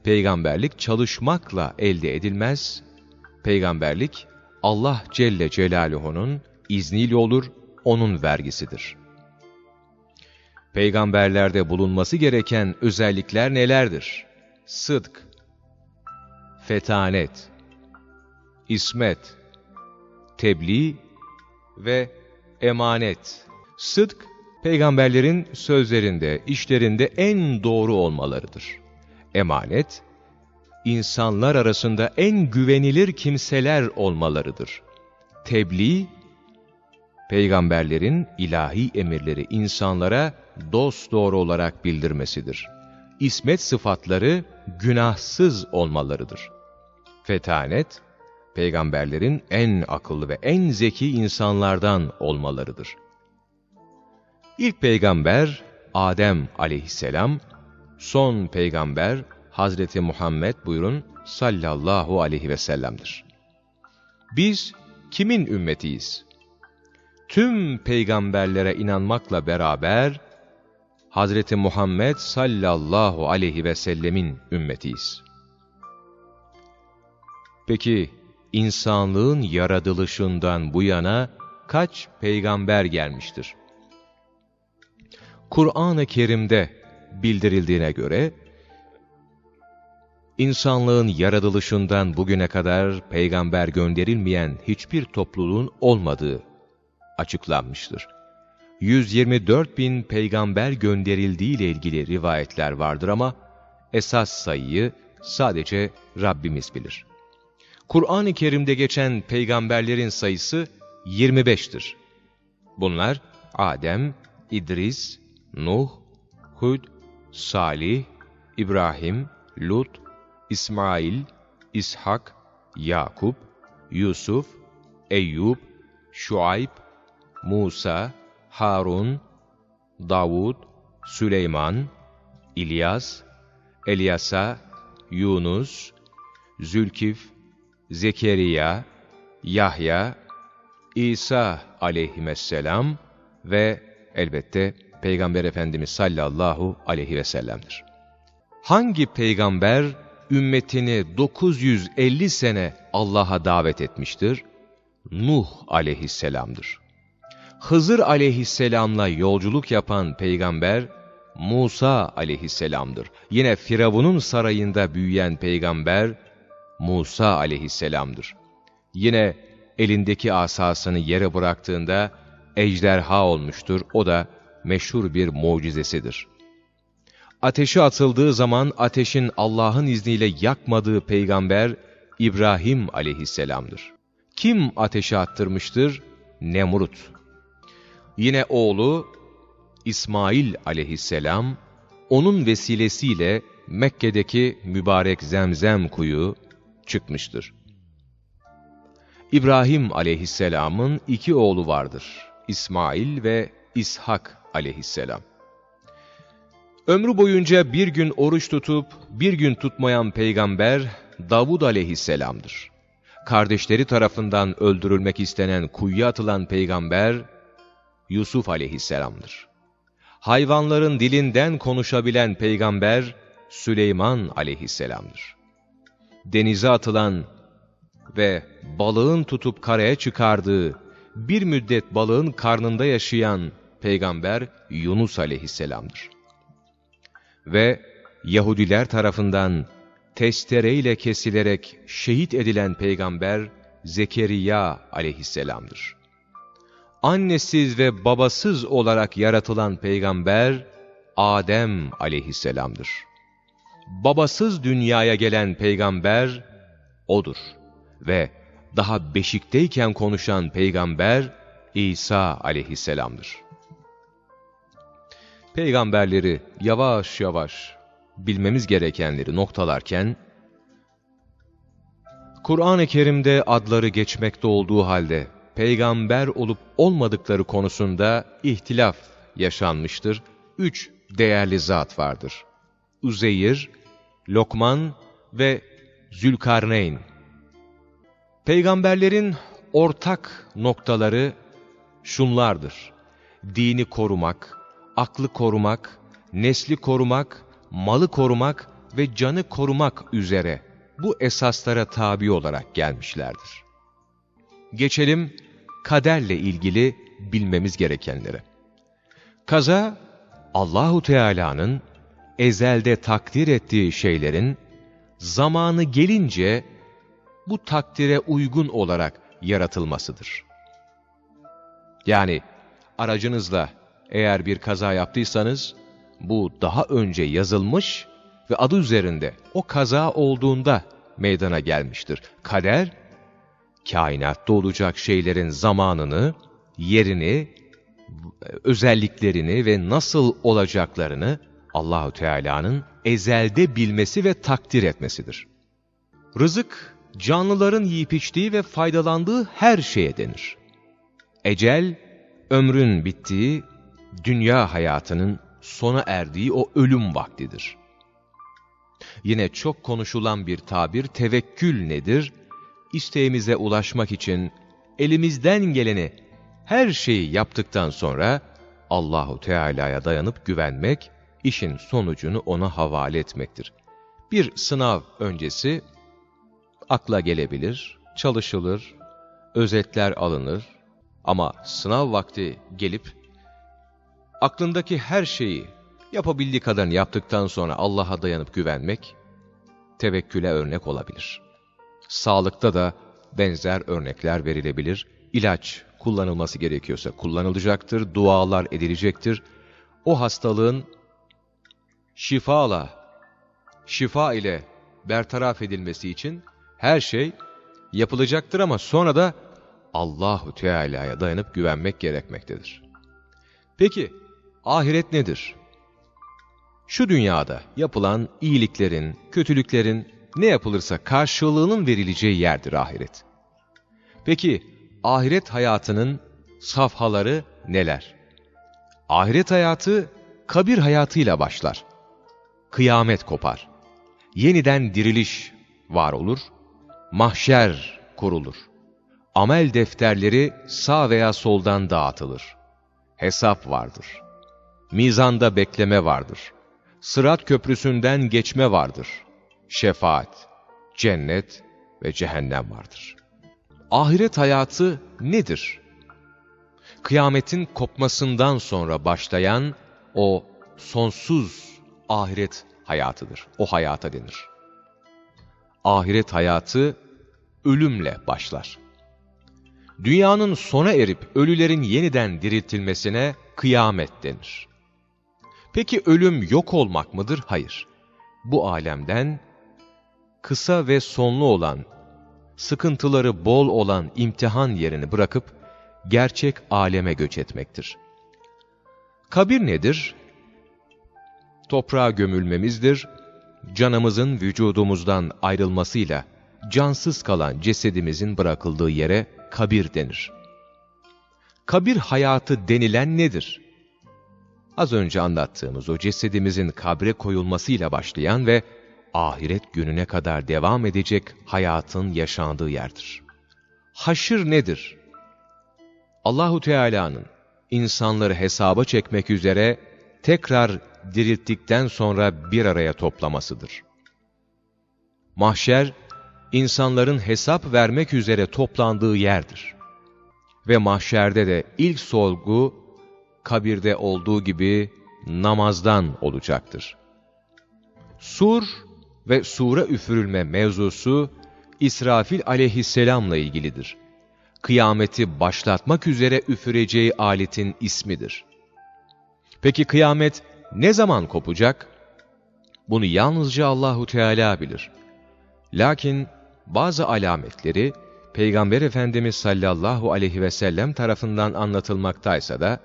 Peygamberlik çalışmakla elde edilmez. Peygamberlik Allah Celle Celaluhu'nun izniyle olur, onun vergisidir. Peygamberlerde bulunması gereken özellikler nelerdir? Sıdk, fetanet, ismet, tebliğ ve emanet. Sıdk, peygamberlerin sözlerinde, işlerinde en doğru olmalarıdır. Emanet, insanlar arasında en güvenilir kimseler olmalarıdır. Tebliğ, peygamberlerin ilahi emirleri insanlara dost doğru olarak bildirmesidir. İsmet sıfatları günahsız olmalarıdır. Fetanet, peygamberlerin en akıllı ve en zeki insanlardan olmalarıdır. İlk peygamber Adem aleyhisselam, son peygamber Hazreti Muhammed buyurun sallallahu aleyhi ve sellem'dir. Biz kimin ümmetiyiz? Tüm peygamberlere inanmakla beraber Hazreti Muhammed sallallahu aleyhi ve sellemin ümmetiyiz. Peki insanlığın yaratılışından bu yana kaç peygamber gelmiştir? Kur'an-ı Kerim'de bildirildiğine göre, insanlığın yaratılışından bugüne kadar peygamber gönderilmeyen hiçbir topluluğun olmadığı açıklanmıştır. 124 bin peygamber gönderildiği ile ilgili rivayetler vardır ama esas sayıyı sadece Rabbimiz bilir. Kur'an-ı Kerim'de geçen peygamberlerin sayısı 25'tir. Bunlar Adem, İdris, Nuh, Hud, Salih, İbrahim, Lut, İsmail, İshak, Yakup, Yusuf, Eyüp, Şuayb, Musa, Harun, Davud, Süleyman, İlyas, Elyasa, Yunus, Zülkif, Zekeriya, Yahya, İsa aleyhisselam ve elbette Peygamber Efendimiz sallallahu aleyhi ve sellem'dir. Hangi peygamber ümmetini 950 sene Allah'a davet etmiştir? Nuh aleyhisselamdır. Hızır aleyhisselamla yolculuk yapan peygamber Musa aleyhisselamdır. Yine Firavun'un sarayında büyüyen peygamber Musa aleyhisselamdır. Yine elindeki asasını yere bıraktığında ejderha olmuştur. O da meşhur bir mucizesidir. Ateşe atıldığı zaman ateşin Allah'ın izniyle yakmadığı peygamber İbrahim aleyhisselamdır. Kim ateşe attırmıştır? Nemrut. Yine oğlu İsmail aleyhisselam, onun vesilesiyle Mekke'deki mübarek zemzem kuyu çıkmıştır. İbrahim aleyhisselamın iki oğlu vardır. İsmail ve İshak aleyhisselam. Ömrü boyunca bir gün oruç tutup bir gün tutmayan peygamber Davud aleyhisselamdır. kardeşleri tarafından öldürülmek istenen kuyuya atılan peygamber Yusuf aleyhisselamdır. Hayvanların dilinden konuşabilen peygamber Süleyman aleyhisselamdır. Denize atılan ve balığın tutup karaya çıkardığı, bir müddet balığın karnında yaşayan peygamber Yunus aleyhisselamdır. Ve Yahudiler tarafından testereyle kesilerek şehit edilen peygamber Zekeriya aleyhisselamdır. Annesiz ve babasız olarak yaratılan peygamber Adem aleyhisselamdır. Babasız dünyaya gelen peygamber odur ve daha beşikteyken konuşan peygamber İsa aleyhisselamdır. Peygamberleri yavaş yavaş bilmemiz gerekenleri noktalarken, Kur'an-ı Kerim'de adları geçmekte olduğu halde peygamber olup olmadıkları konusunda ihtilaf yaşanmıştır. Üç değerli zat vardır. Uzeyir, Lokman ve Zülkarneyn. Peygamberlerin ortak noktaları şunlardır. Dini korumak, aklı korumak, nesli korumak, malı korumak ve canı korumak üzere bu esaslara tabi olarak gelmişlerdir. Geçelim kaderle ilgili bilmemiz gerekenlere. Kaza, Allahu Teala'nın ezelde takdir ettiği şeylerin zamanı gelince bu takdire uygun olarak yaratılmasıdır. Yani aracınızla eğer bir kaza yaptıysanız, bu daha önce yazılmış ve adı üzerinde o kaza olduğunda meydana gelmiştir. Kader, kainatta olacak şeylerin zamanını, yerini, özelliklerini ve nasıl olacaklarını Allahü Teala'nın ezelde bilmesi ve takdir etmesidir. Rızık, canlıların yiyip içtiği ve faydalandığı her şeye denir. Ecel, ömrün bittiği, dünya hayatının sona erdiği o ölüm vaktidir. Yine çok konuşulan bir tabir tevekkül nedir? İsteğimize ulaşmak için elimizden geleni her şeyi yaptıktan sonra Allahu Teala'ya dayanıp güvenmek, işin sonucunu ona havale etmektir. Bir sınav öncesi akla gelebilir, çalışılır, özetler alınır ama sınav vakti gelip aklındaki her şeyi yapabildiği kadarını yaptıktan sonra Allah'a dayanıp güvenmek tevekküle örnek olabilir. Sağlıkta da benzer örnekler verilebilir. İlaç kullanılması gerekiyorsa kullanılacaktır, dualar edilecektir. O hastalığın şifala, şifa ile bertaraf edilmesi için her şey yapılacaktır ama sonra da Allahu Teala'ya dayanıp güvenmek gerekmektedir. Peki ahiret nedir? Şu dünyada yapılan iyiliklerin, kötülüklerin ne yapılırsa karşılığının verileceği yerdir ahiret. Peki ahiret hayatının safhaları neler? Ahiret hayatı kabir hayatıyla başlar. Kıyamet kopar. Yeniden diriliş var olur. Mahşer kurulur. Amel defterleri sağ veya soldan dağıtılır. Hesap vardır. Mizanda bekleme vardır. Sırat köprüsünden geçme vardır. Şefaat, cennet ve cehennem vardır. Ahiret hayatı nedir? Kıyametin kopmasından sonra başlayan o sonsuz ahiret hayatıdır. O hayata denir. Ahiret hayatı ölümle başlar. Dünyanın sona erip ölülerin yeniden diriltilmesine kıyamet denir. Peki ölüm yok olmak mıdır? Hayır. Bu alemden kısa ve sonlu olan, sıkıntıları bol olan imtihan yerini bırakıp gerçek aleme göç etmektir. Kabir nedir? Toprağa gömülmemizdir. Canımızın vücudumuzdan ayrılmasıyla cansız kalan cesedimizin bırakıldığı yere kabir denir. Kabir hayatı denilen nedir? Az önce anlattığımız o cesedimizin kabre koyulmasıyla başlayan ve ahiret gününe kadar devam edecek hayatın yaşandığı yerdir. Haşır nedir? Allahu Teala'nın insanları hesaba çekmek üzere tekrar dirilttikten sonra bir araya toplamasıdır. Mahşer, insanların hesap vermek üzere toplandığı yerdir. Ve mahşerde de ilk sorgu, kabirde olduğu gibi namazdan olacaktır. Sur ve sure üfürülme mevzusu, İsrafil aleyhisselamla ilgilidir. Kıyameti başlatmak üzere üfüreceği aletin ismidir. Peki kıyamet ne zaman kopacak? Bunu yalnızca Allahu Teala bilir. Lakin bazı alametleri Peygamber Efendimiz sallallahu aleyhi ve sellem tarafından anlatılmaktaysa da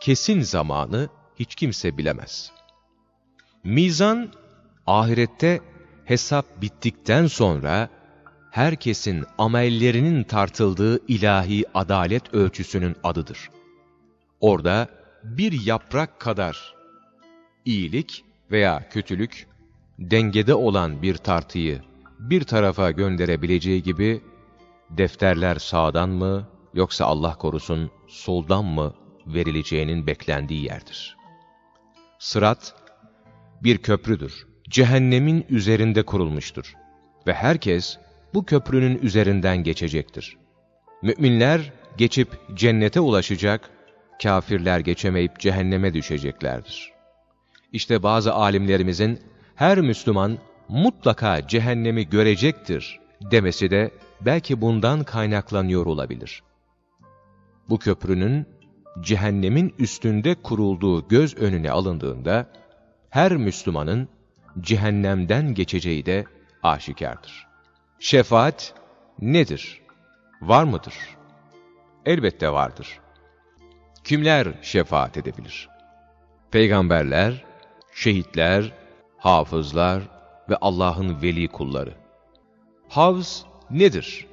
kesin zamanı hiç kimse bilemez. Mizan ahirette hesap bittikten sonra herkesin amellerinin tartıldığı ilahi adalet ölçüsünün adıdır. Orada bir yaprak kadar iyilik veya kötülük dengede olan bir tartıyı bir tarafa gönderebileceği gibi defterler sağdan mı yoksa Allah korusun soldan mı verileceğinin beklendiği yerdir. Sırat bir köprüdür. Cehennemin üzerinde kurulmuştur. Ve herkes bu köprünün üzerinden geçecektir. Müminler geçip cennete ulaşacak, kafirler geçemeyip cehenneme düşeceklerdir. İşte bazı alimlerimizin her Müslüman mutlaka cehennemi görecektir demesi de belki bundan kaynaklanıyor olabilir. Bu köprünün cehennemin üstünde kurulduğu göz önüne alındığında her Müslümanın cehennemden geçeceği de aşikardır. Şefaat nedir? Var mıdır? Elbette vardır. Kimler şefaat edebilir? Peygamberler, şehitler, hafızlar ve Allah'ın veli kulları. Havz nedir?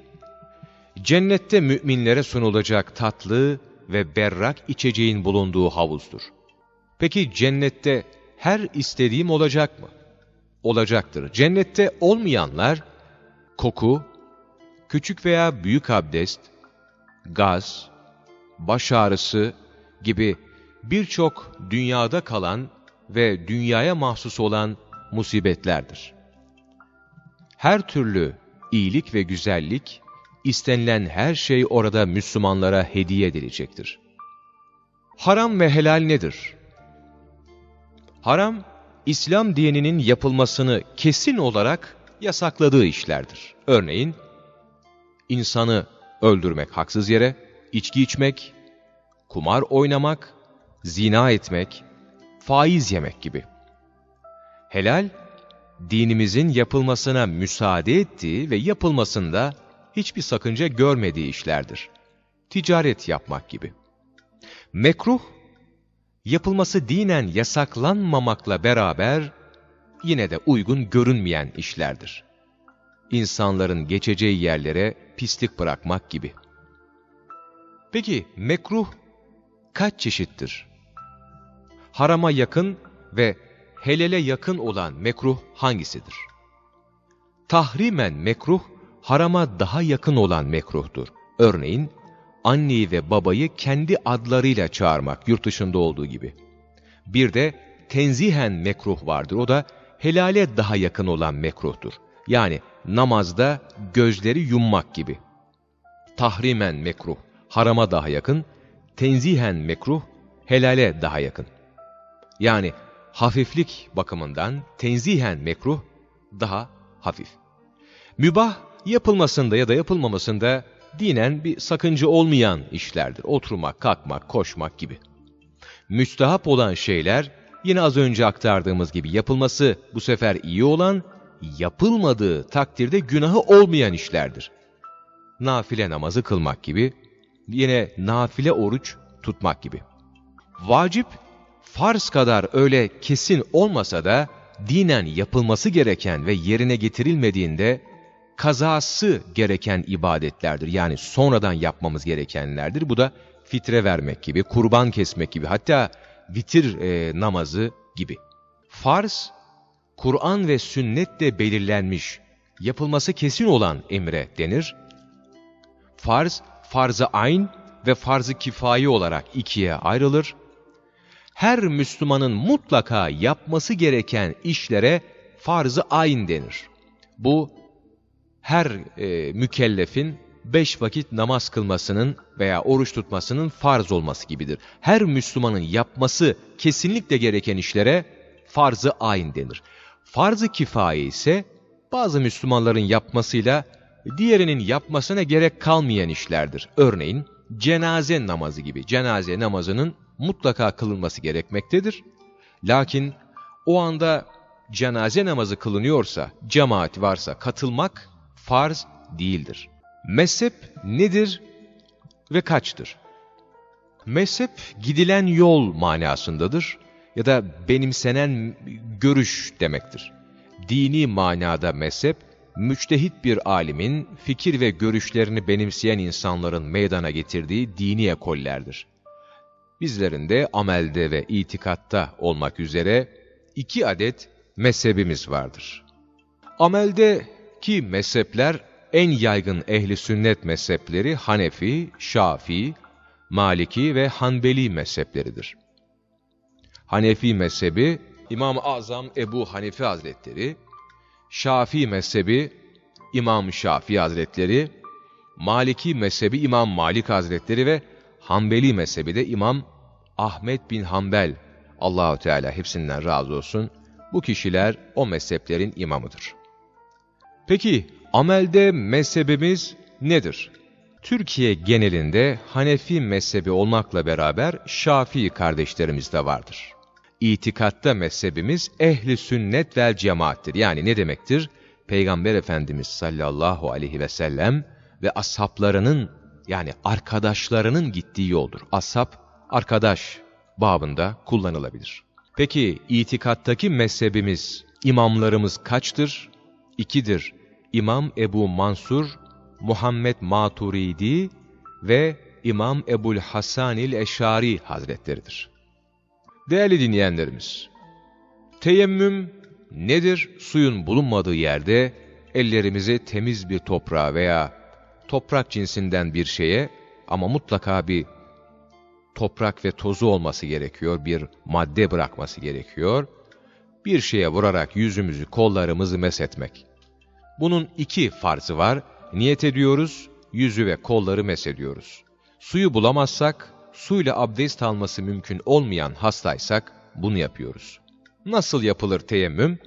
Cennette müminlere sunulacak tatlı ve berrak içeceğin bulunduğu havuzdur. Peki cennette her istediğim olacak mı? Olacaktır. Cennette olmayanlar, koku, küçük veya büyük abdest, gaz, baş ağrısı gibi birçok dünyada kalan ve dünyaya mahsus olan musibetlerdir. Her türlü iyilik ve güzellik, istenilen her şey orada Müslümanlara hediye edilecektir. Haram ve helal nedir? Haram, İslam dininin yapılmasını kesin olarak yasakladığı işlerdir. Örneğin, insanı öldürmek haksız yere, içki içmek, kumar oynamak, zina etmek, faiz yemek gibi. Helal, dinimizin yapılmasına müsaade ettiği ve yapılmasında hiçbir sakınca görmediği işlerdir. Ticaret yapmak gibi. Mekruh, yapılması dinen yasaklanmamakla beraber yine de uygun görünmeyen işlerdir. İnsanların geçeceği yerlere pislik bırakmak gibi. Peki mekruh kaç çeşittir? Harama yakın ve helele yakın olan mekruh hangisidir? Tahrimen mekruh, harama daha yakın olan mekruhtur. Örneğin, anneyi ve babayı kendi adlarıyla çağırmak yurt dışında olduğu gibi. Bir de tenzihen mekruh vardır. O da helale daha yakın olan mekruhtur. Yani namazda gözleri yummak gibi. Tahrimen mekruh, harama daha yakın, tenzihen mekruh, helale daha yakın. Yani hafiflik bakımından tenzihen mekruh daha hafif. Mübah yapılmasında ya da yapılmamasında dinen bir sakınca olmayan işlerdir. Oturmak, kalkmak, koşmak gibi. Müstahap olan şeyler yine az önce aktardığımız gibi yapılması bu sefer iyi olan, yapılmadığı takdirde günahı olmayan işlerdir. Nafile namazı kılmak gibi, yine nafile oruç tutmak gibi. Vacip, farz kadar öyle kesin olmasa da dinen yapılması gereken ve yerine getirilmediğinde kazası gereken ibadetlerdir. Yani sonradan yapmamız gerekenlerdir. Bu da fitre vermek gibi, kurban kesmek gibi, hatta vitir e, namazı gibi. Farz, Kur'an ve sünnetle belirlenmiş, yapılması kesin olan emre denir. Farz, farz-ı ayn ve farz-ı kifayi olarak ikiye ayrılır. Her Müslümanın mutlaka yapması gereken işlere farz-ı ayn denir. Bu, her e, mükellefin beş vakit namaz kılmasının veya oruç tutmasının farz olması gibidir. Her Müslümanın yapması kesinlikle gereken işlere farz-ı ayn denir. Farz-ı kifaye ise bazı Müslümanların yapmasıyla diğerinin yapmasına gerek kalmayan işlerdir. Örneğin cenaze namazı gibi. Cenaze namazının mutlaka kılınması gerekmektedir. Lakin o anda cenaze namazı kılınıyorsa, cemaat varsa katılmak farz değildir. Mezhep nedir ve kaçtır? Mezhep gidilen yol manasındadır ya da benimsenen görüş demektir. Dini manada mezhep, müçtehit bir alimin fikir ve görüşlerini benimseyen insanların meydana getirdiği dini ekollerdir. Bizlerin de amelde ve itikatta olmak üzere iki adet mezhebimiz vardır. Ameldeki mezhepler en yaygın ehli sünnet mezhepleri Hanefi, Şafii, Maliki ve Hanbeli mezhepleridir. Hanefi mezhebi İmam-ı Azam Ebu Hanife Hazretleri, Şafii mezhebi İmam Şafii Hazretleri, Maliki mezhebi İmam Malik Hazretleri ve Hanbeli mezhebi de İmam Ahmet bin Hanbel, Allahu Teala hepsinden razı olsun, bu kişiler o mezheplerin imamıdır. Peki amelde mezhebimiz nedir? Türkiye genelinde Hanefi mezhebi olmakla beraber Şafii kardeşlerimiz de vardır. İtikatta mezhebimiz ehli sünnet vel cemaattir. Yani ne demektir? Peygamber Efendimiz sallallahu aleyhi ve sellem ve ashablarının yani arkadaşlarının gittiği yoldur. Ashab, arkadaş babında kullanılabilir. Peki itikattaki mezhebimiz, imamlarımız kaçtır? İkidir. İmam Ebu Mansur, Muhammed Maturidi ve İmam Ebul Hasanil Eşari Hazretleridir. Değerli dinleyenlerimiz, teyemmüm nedir? Suyun bulunmadığı yerde ellerimizi temiz bir toprağa veya toprak cinsinden bir şeye ama mutlaka bir toprak ve tozu olması gerekiyor, bir madde bırakması gerekiyor. Bir şeye vurarak yüzümüzü, kollarımızı meshetmek. Bunun iki farzı var. Niyet ediyoruz, yüzü ve kolları mesediyoruz. Suyu bulamazsak, suyla abdest alması mümkün olmayan hastaysak bunu yapıyoruz. Nasıl yapılır teyemmüm?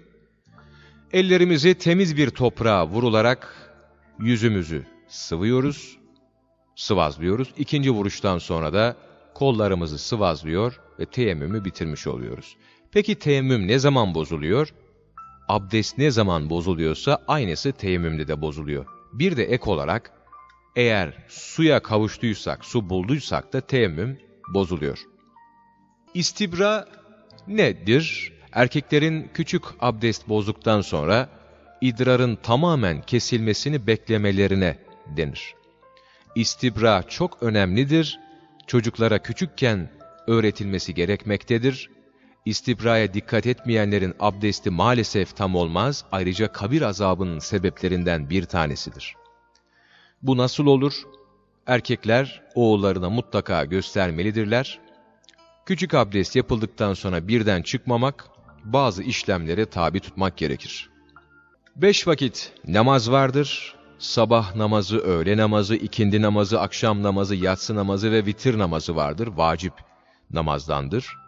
Ellerimizi temiz bir toprağa vurularak yüzümüzü sıvıyoruz, sıvazlıyoruz. İkinci vuruştan sonra da kollarımızı sıvazlıyor ve teyemmümü bitirmiş oluyoruz. Peki teyemmüm ne zaman bozuluyor? Abdest ne zaman bozuluyorsa aynısı teyemmümde de bozuluyor. Bir de ek olarak eğer suya kavuştuysak, su bulduysak da teyemmüm bozuluyor. İstibra nedir? Erkeklerin küçük abdest bozduktan sonra idrarın tamamen kesilmesini beklemelerine denir. İstibra çok önemlidir çocuklara küçükken öğretilmesi gerekmektedir. İstibraya dikkat etmeyenlerin abdesti maalesef tam olmaz, ayrıca kabir azabının sebeplerinden bir tanesidir. Bu nasıl olur? Erkekler oğullarına mutlaka göstermelidirler. Küçük abdest yapıldıktan sonra birden çıkmamak, bazı işlemlere tabi tutmak gerekir. Beş vakit namaz vardır sabah namazı, öğle namazı, ikindi namazı, akşam namazı, yatsı namazı ve vitir namazı vardır. Vacip namazdandır.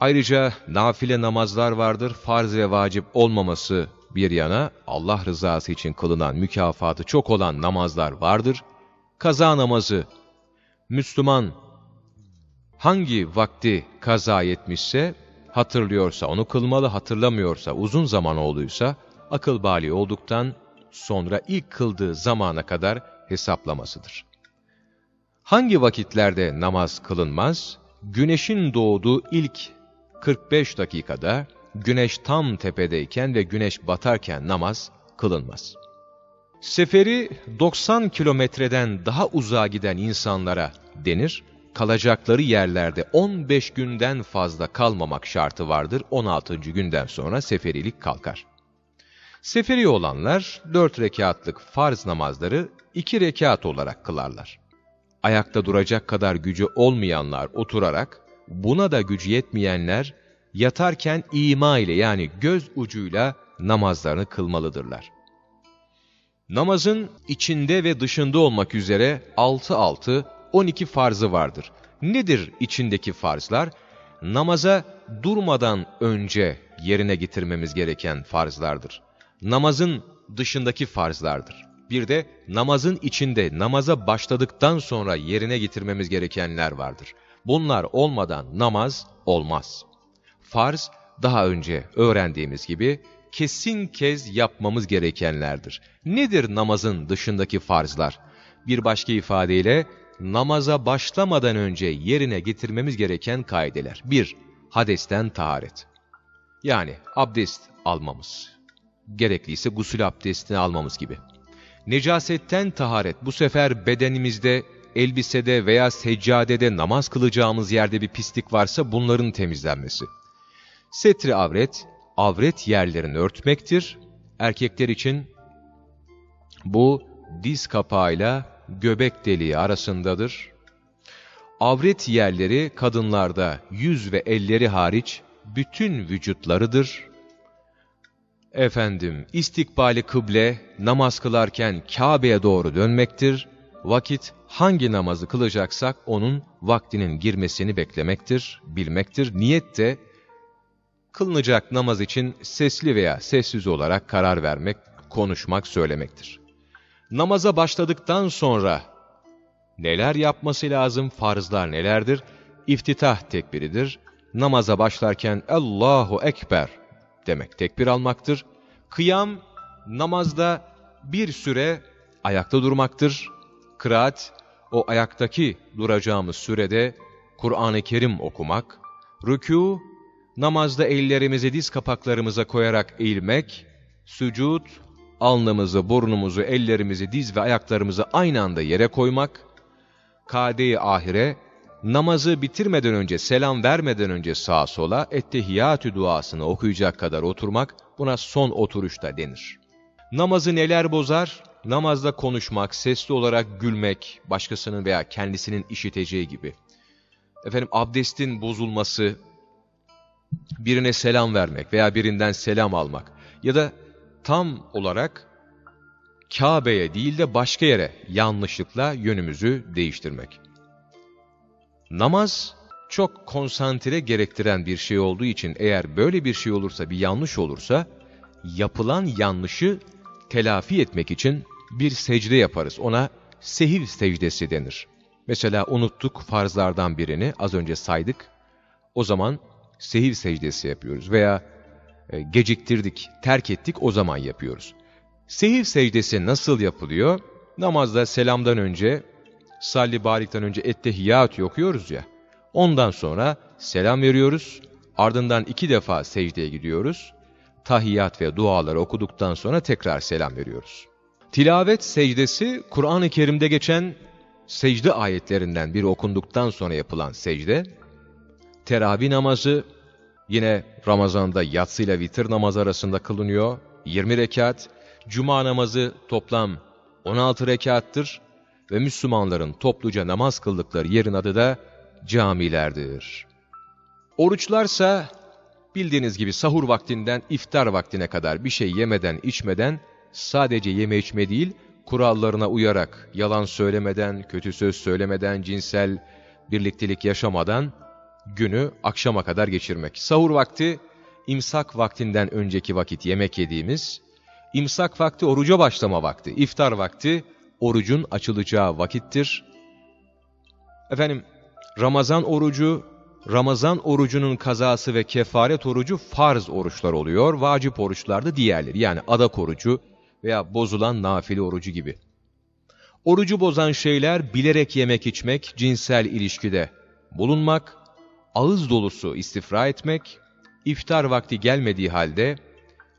Ayrıca nafile namazlar vardır. Farz ve vacip olmaması bir yana Allah rızası için kılınan mükafatı çok olan namazlar vardır. Kaza namazı, Müslüman hangi vakti kaza etmişse, hatırlıyorsa onu kılmalı, hatırlamıyorsa, uzun zaman olduysa, akıl bali olduktan sonra ilk kıldığı zamana kadar hesaplamasıdır. Hangi vakitlerde namaz kılınmaz? Güneşin doğduğu ilk 45 dakikada, güneş tam tepedeyken ve güneş batarken namaz kılınmaz. Seferi 90 kilometreden daha uzağa giden insanlara denir, kalacakları yerlerde 15 günden fazla kalmamak şartı vardır. 16. günden sonra seferilik kalkar. Seferi olanlar 4 rekatlık farz namazları 2 rekat olarak kılarlar. Ayakta duracak kadar gücü olmayanlar oturarak, buna da gücü yetmeyenler yatarken ima ile yani göz ucuyla namazlarını kılmalıdırlar. Namazın içinde ve dışında olmak üzere 6-6, 12 farzı vardır. Nedir içindeki farzlar? Namaza durmadan önce yerine getirmemiz gereken farzlardır. Namazın dışındaki farzlardır. Bir de namazın içinde, namaza başladıktan sonra yerine getirmemiz gerekenler vardır. Bunlar olmadan namaz olmaz. Farz, daha önce öğrendiğimiz gibi kesin kez yapmamız gerekenlerdir. Nedir namazın dışındaki farzlar? Bir başka ifadeyle namaza başlamadan önce yerine getirmemiz gereken kaideler. 1. Hadesten taharet. Yani abdest almamız. Gerekliyse gusül abdestini almamız gibi. Necasetten taharet bu sefer bedenimizde, elbisede veya seccadede namaz kılacağımız yerde bir pislik varsa bunların temizlenmesi. Setri avret, avret yerlerini örtmektir. Erkekler için bu diz kapağıyla göbek deliği arasındadır. Avret yerleri kadınlarda yüz ve elleri hariç bütün vücutlarıdır. Efendim, istikbali kıble, namaz kılarken Kabe'ye doğru dönmektir. Vakit hangi namazı kılacaksak onun vaktinin girmesini beklemektir, bilmektir. Niyet de kılınacak namaz için sesli veya sessiz olarak karar vermek, konuşmak, söylemektir. Namaza başladıktan sonra neler yapması lazım, farzlar nelerdir? İftitah tekbiridir. Namaza başlarken Allahu Ekber demek tekbir almaktır. Kıyam, namazda bir süre ayakta durmaktır. Kıraat, o ayaktaki duracağımız sürede Kur'an-ı Kerim okumak. Rükû, namazda ellerimizi diz kapaklarımıza koyarak eğilmek. Sücud, alnımızı, burnumuzu, ellerimizi, diz ve ayaklarımızı aynı anda yere koymak. Kade-i ahire, namazı bitirmeden önce, selam vermeden önce sağa sola ettehiyyatü duasını okuyacak kadar oturmak, buna son oturuşta denir. Namazı neler bozar? Namazda konuşmak, sesli olarak gülmek, başkasının veya kendisinin işiteceği gibi. Efendim abdestin bozulması, birine selam vermek veya birinden selam almak ya da tam olarak Kabe'ye değil de başka yere yanlışlıkla yönümüzü değiştirmek. Namaz çok konsantre gerektiren bir şey olduğu için eğer böyle bir şey olursa, bir yanlış olursa, yapılan yanlışı telafi etmek için bir secde yaparız. Ona sehiv secdesi denir. Mesela unuttuk farzlardan birini, az önce saydık. O zaman sehiv secdesi yapıyoruz veya e, geciktirdik, terk ettik o zaman yapıyoruz. Sehiv secdesi nasıl yapılıyor? Namazda selamdan önce salli barikten önce ettehiyyatü okuyoruz ya. Ondan sonra selam veriyoruz. Ardından iki defa secdeye gidiyoruz. Tahiyyat ve duaları okuduktan sonra tekrar selam veriyoruz. Tilavet secdesi Kur'an-ı Kerim'de geçen secde ayetlerinden biri okunduktan sonra yapılan secde. Teravih namazı yine Ramazan'da yatsıyla vitir namazı arasında kılınıyor. 20 rekat. Cuma namazı toplam 16 rekattır ve Müslümanların topluca namaz kıldıkları yerin adı da camilerdir. Oruçlarsa bildiğiniz gibi sahur vaktinden iftar vaktine kadar bir şey yemeden içmeden sadece yeme içme değil kurallarına uyarak yalan söylemeden, kötü söz söylemeden, cinsel birliktelik yaşamadan günü akşama kadar geçirmek. Sahur vakti imsak vaktinden önceki vakit yemek yediğimiz, imsak vakti oruca başlama vakti, iftar vakti orucun açılacağı vakittir. Efendim, Ramazan orucu, Ramazan orucunun kazası ve kefaret orucu farz oruçlar oluyor. Vacip oruçlar da diğerleri yani adak orucu veya bozulan nafile orucu gibi. Orucu bozan şeyler bilerek yemek içmek, cinsel ilişkide bulunmak, ağız dolusu istifra etmek, iftar vakti gelmediği halde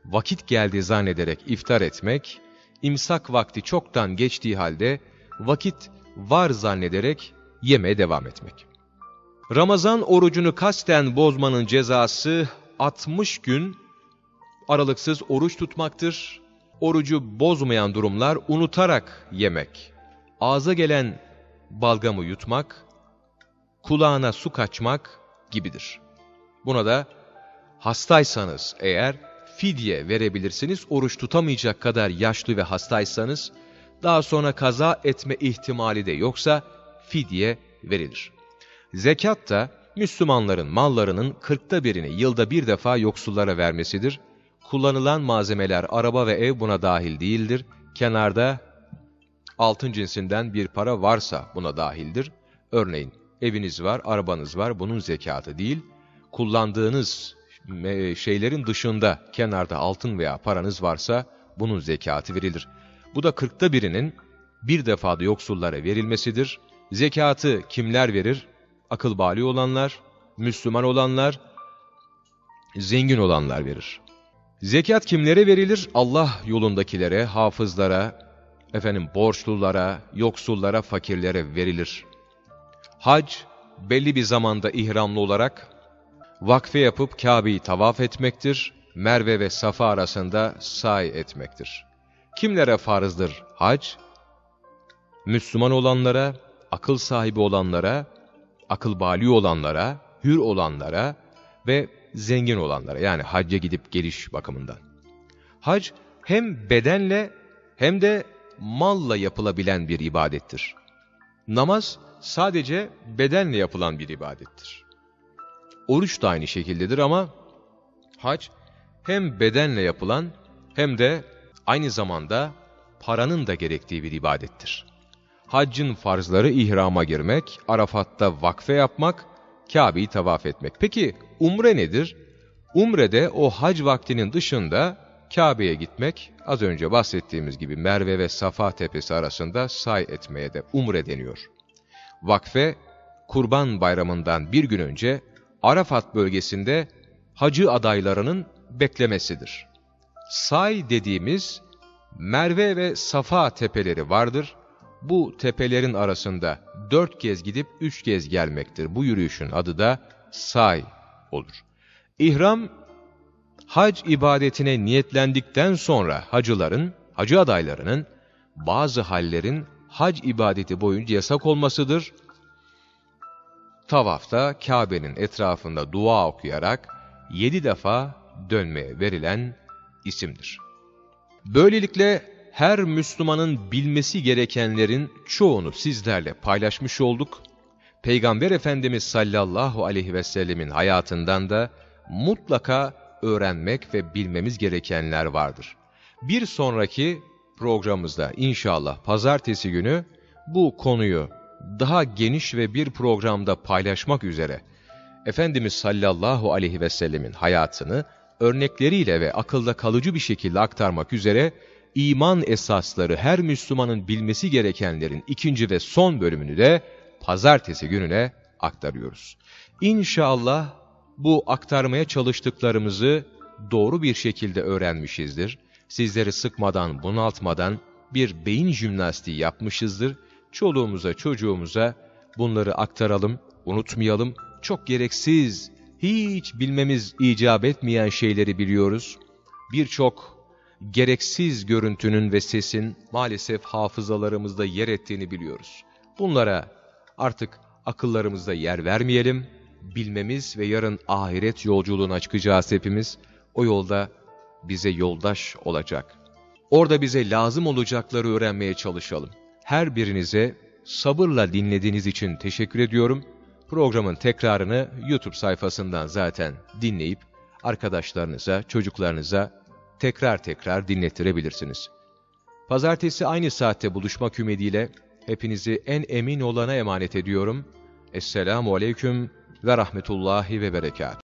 vakit geldi zannederek iftar etmek, imsak vakti çoktan geçtiği halde vakit var zannederek yemeye devam etmek. Ramazan orucunu kasten bozmanın cezası 60 gün aralıksız oruç tutmaktır. Orucu bozmayan durumlar unutarak yemek, ağza gelen balgamı yutmak, kulağına su kaçmak gibidir. Buna da hastaysanız eğer fidye verebilirsiniz. Oruç tutamayacak kadar yaşlı ve hastaysanız daha sonra kaza etme ihtimali de yoksa fidye verilir. Zekat da Müslümanların mallarının kırkta birini yılda bir defa yoksullara vermesidir. Kullanılan malzemeler, araba ve ev buna dahil değildir. Kenarda altın cinsinden bir para varsa buna dahildir. Örneğin eviniz var, arabanız var, bunun zekatı değil. Kullandığınız şeylerin dışında kenarda altın veya paranız varsa bunun zekatı verilir. Bu da kırkta birinin bir defada yoksullara verilmesidir. Zekatı kimler verir? Akıl bali olanlar, Müslüman olanlar, zengin olanlar verir. Zekat kimlere verilir? Allah yolundakilere, hafızlara, efendim borçlulara, yoksullara, fakirlere verilir. Hac, belli bir zamanda ihramlı olarak vakfe yapıp Kabe'yi tavaf etmektir, Merve ve Safa arasında say etmektir. Kimlere farzdır hac? Müslüman olanlara, akıl sahibi olanlara, akıl bali olanlara, hür olanlara ve zengin olanlara yani hacca gidip geliş bakımından. Hac hem bedenle hem de malla yapılabilen bir ibadettir. Namaz sadece bedenle yapılan bir ibadettir. Oruç da aynı şekildedir ama hac hem bedenle yapılan hem de aynı zamanda paranın da gerektiği bir ibadettir. Haccın farzları ihrama girmek, Arafat'ta vakfe yapmak, Kabe'yi tavaf etmek. Peki umre nedir? Umre'de o hac vaktinin dışında Kabe'ye gitmek, az önce bahsettiğimiz gibi Merve ve Safa tepesi arasında say etmeye de umre deniyor. Vakfe, Kurban Bayramı'ndan bir gün önce Arafat bölgesinde hacı adaylarının beklemesidir. Say dediğimiz Merve ve Safa tepeleri vardır. Bu tepelerin arasında dört kez gidip üç kez gelmektir. Bu yürüyüşün adı da say olur. İhram, hac ibadetine niyetlendikten sonra hacıların, hacı adaylarının bazı hallerin hac ibadeti boyunca yasak olmasıdır. Tavafta Kabe'nin etrafında dua okuyarak yedi defa dönmeye verilen isimdir. Böylelikle her Müslümanın bilmesi gerekenlerin çoğunu sizlerle paylaşmış olduk. Peygamber Efendimiz sallallahu aleyhi ve sellemin hayatından da mutlaka öğrenmek ve bilmemiz gerekenler vardır. Bir sonraki programımızda inşallah pazartesi günü bu konuyu daha geniş ve bir programda paylaşmak üzere Efendimiz sallallahu aleyhi ve sellemin hayatını örnekleriyle ve akılda kalıcı bir şekilde aktarmak üzere iman esasları her Müslümanın bilmesi gerekenlerin ikinci ve son bölümünü de pazartesi gününe aktarıyoruz. İnşallah bu aktarmaya çalıştıklarımızı doğru bir şekilde öğrenmişizdir. Sizleri sıkmadan, bunaltmadan bir beyin jimnastiği yapmışızdır. Çoluğumuza, çocuğumuza bunları aktaralım, unutmayalım. Çok gereksiz, hiç bilmemiz icap etmeyen şeyleri biliyoruz. Birçok gereksiz görüntünün ve sesin maalesef hafızalarımızda yer ettiğini biliyoruz. Bunlara artık akıllarımızda yer vermeyelim. Bilmemiz ve yarın ahiret yolculuğuna çıkacağız hepimiz. O yolda bize yoldaş olacak. Orada bize lazım olacakları öğrenmeye çalışalım. Her birinize sabırla dinlediğiniz için teşekkür ediyorum. Programın tekrarını YouTube sayfasından zaten dinleyip arkadaşlarınıza, çocuklarınıza tekrar tekrar dinlettirebilirsiniz. Pazartesi aynı saatte buluşmak ümidiyle hepinizi en emin olana emanet ediyorum. Esselamu Aleyküm ve Rahmetullahi ve Berekat.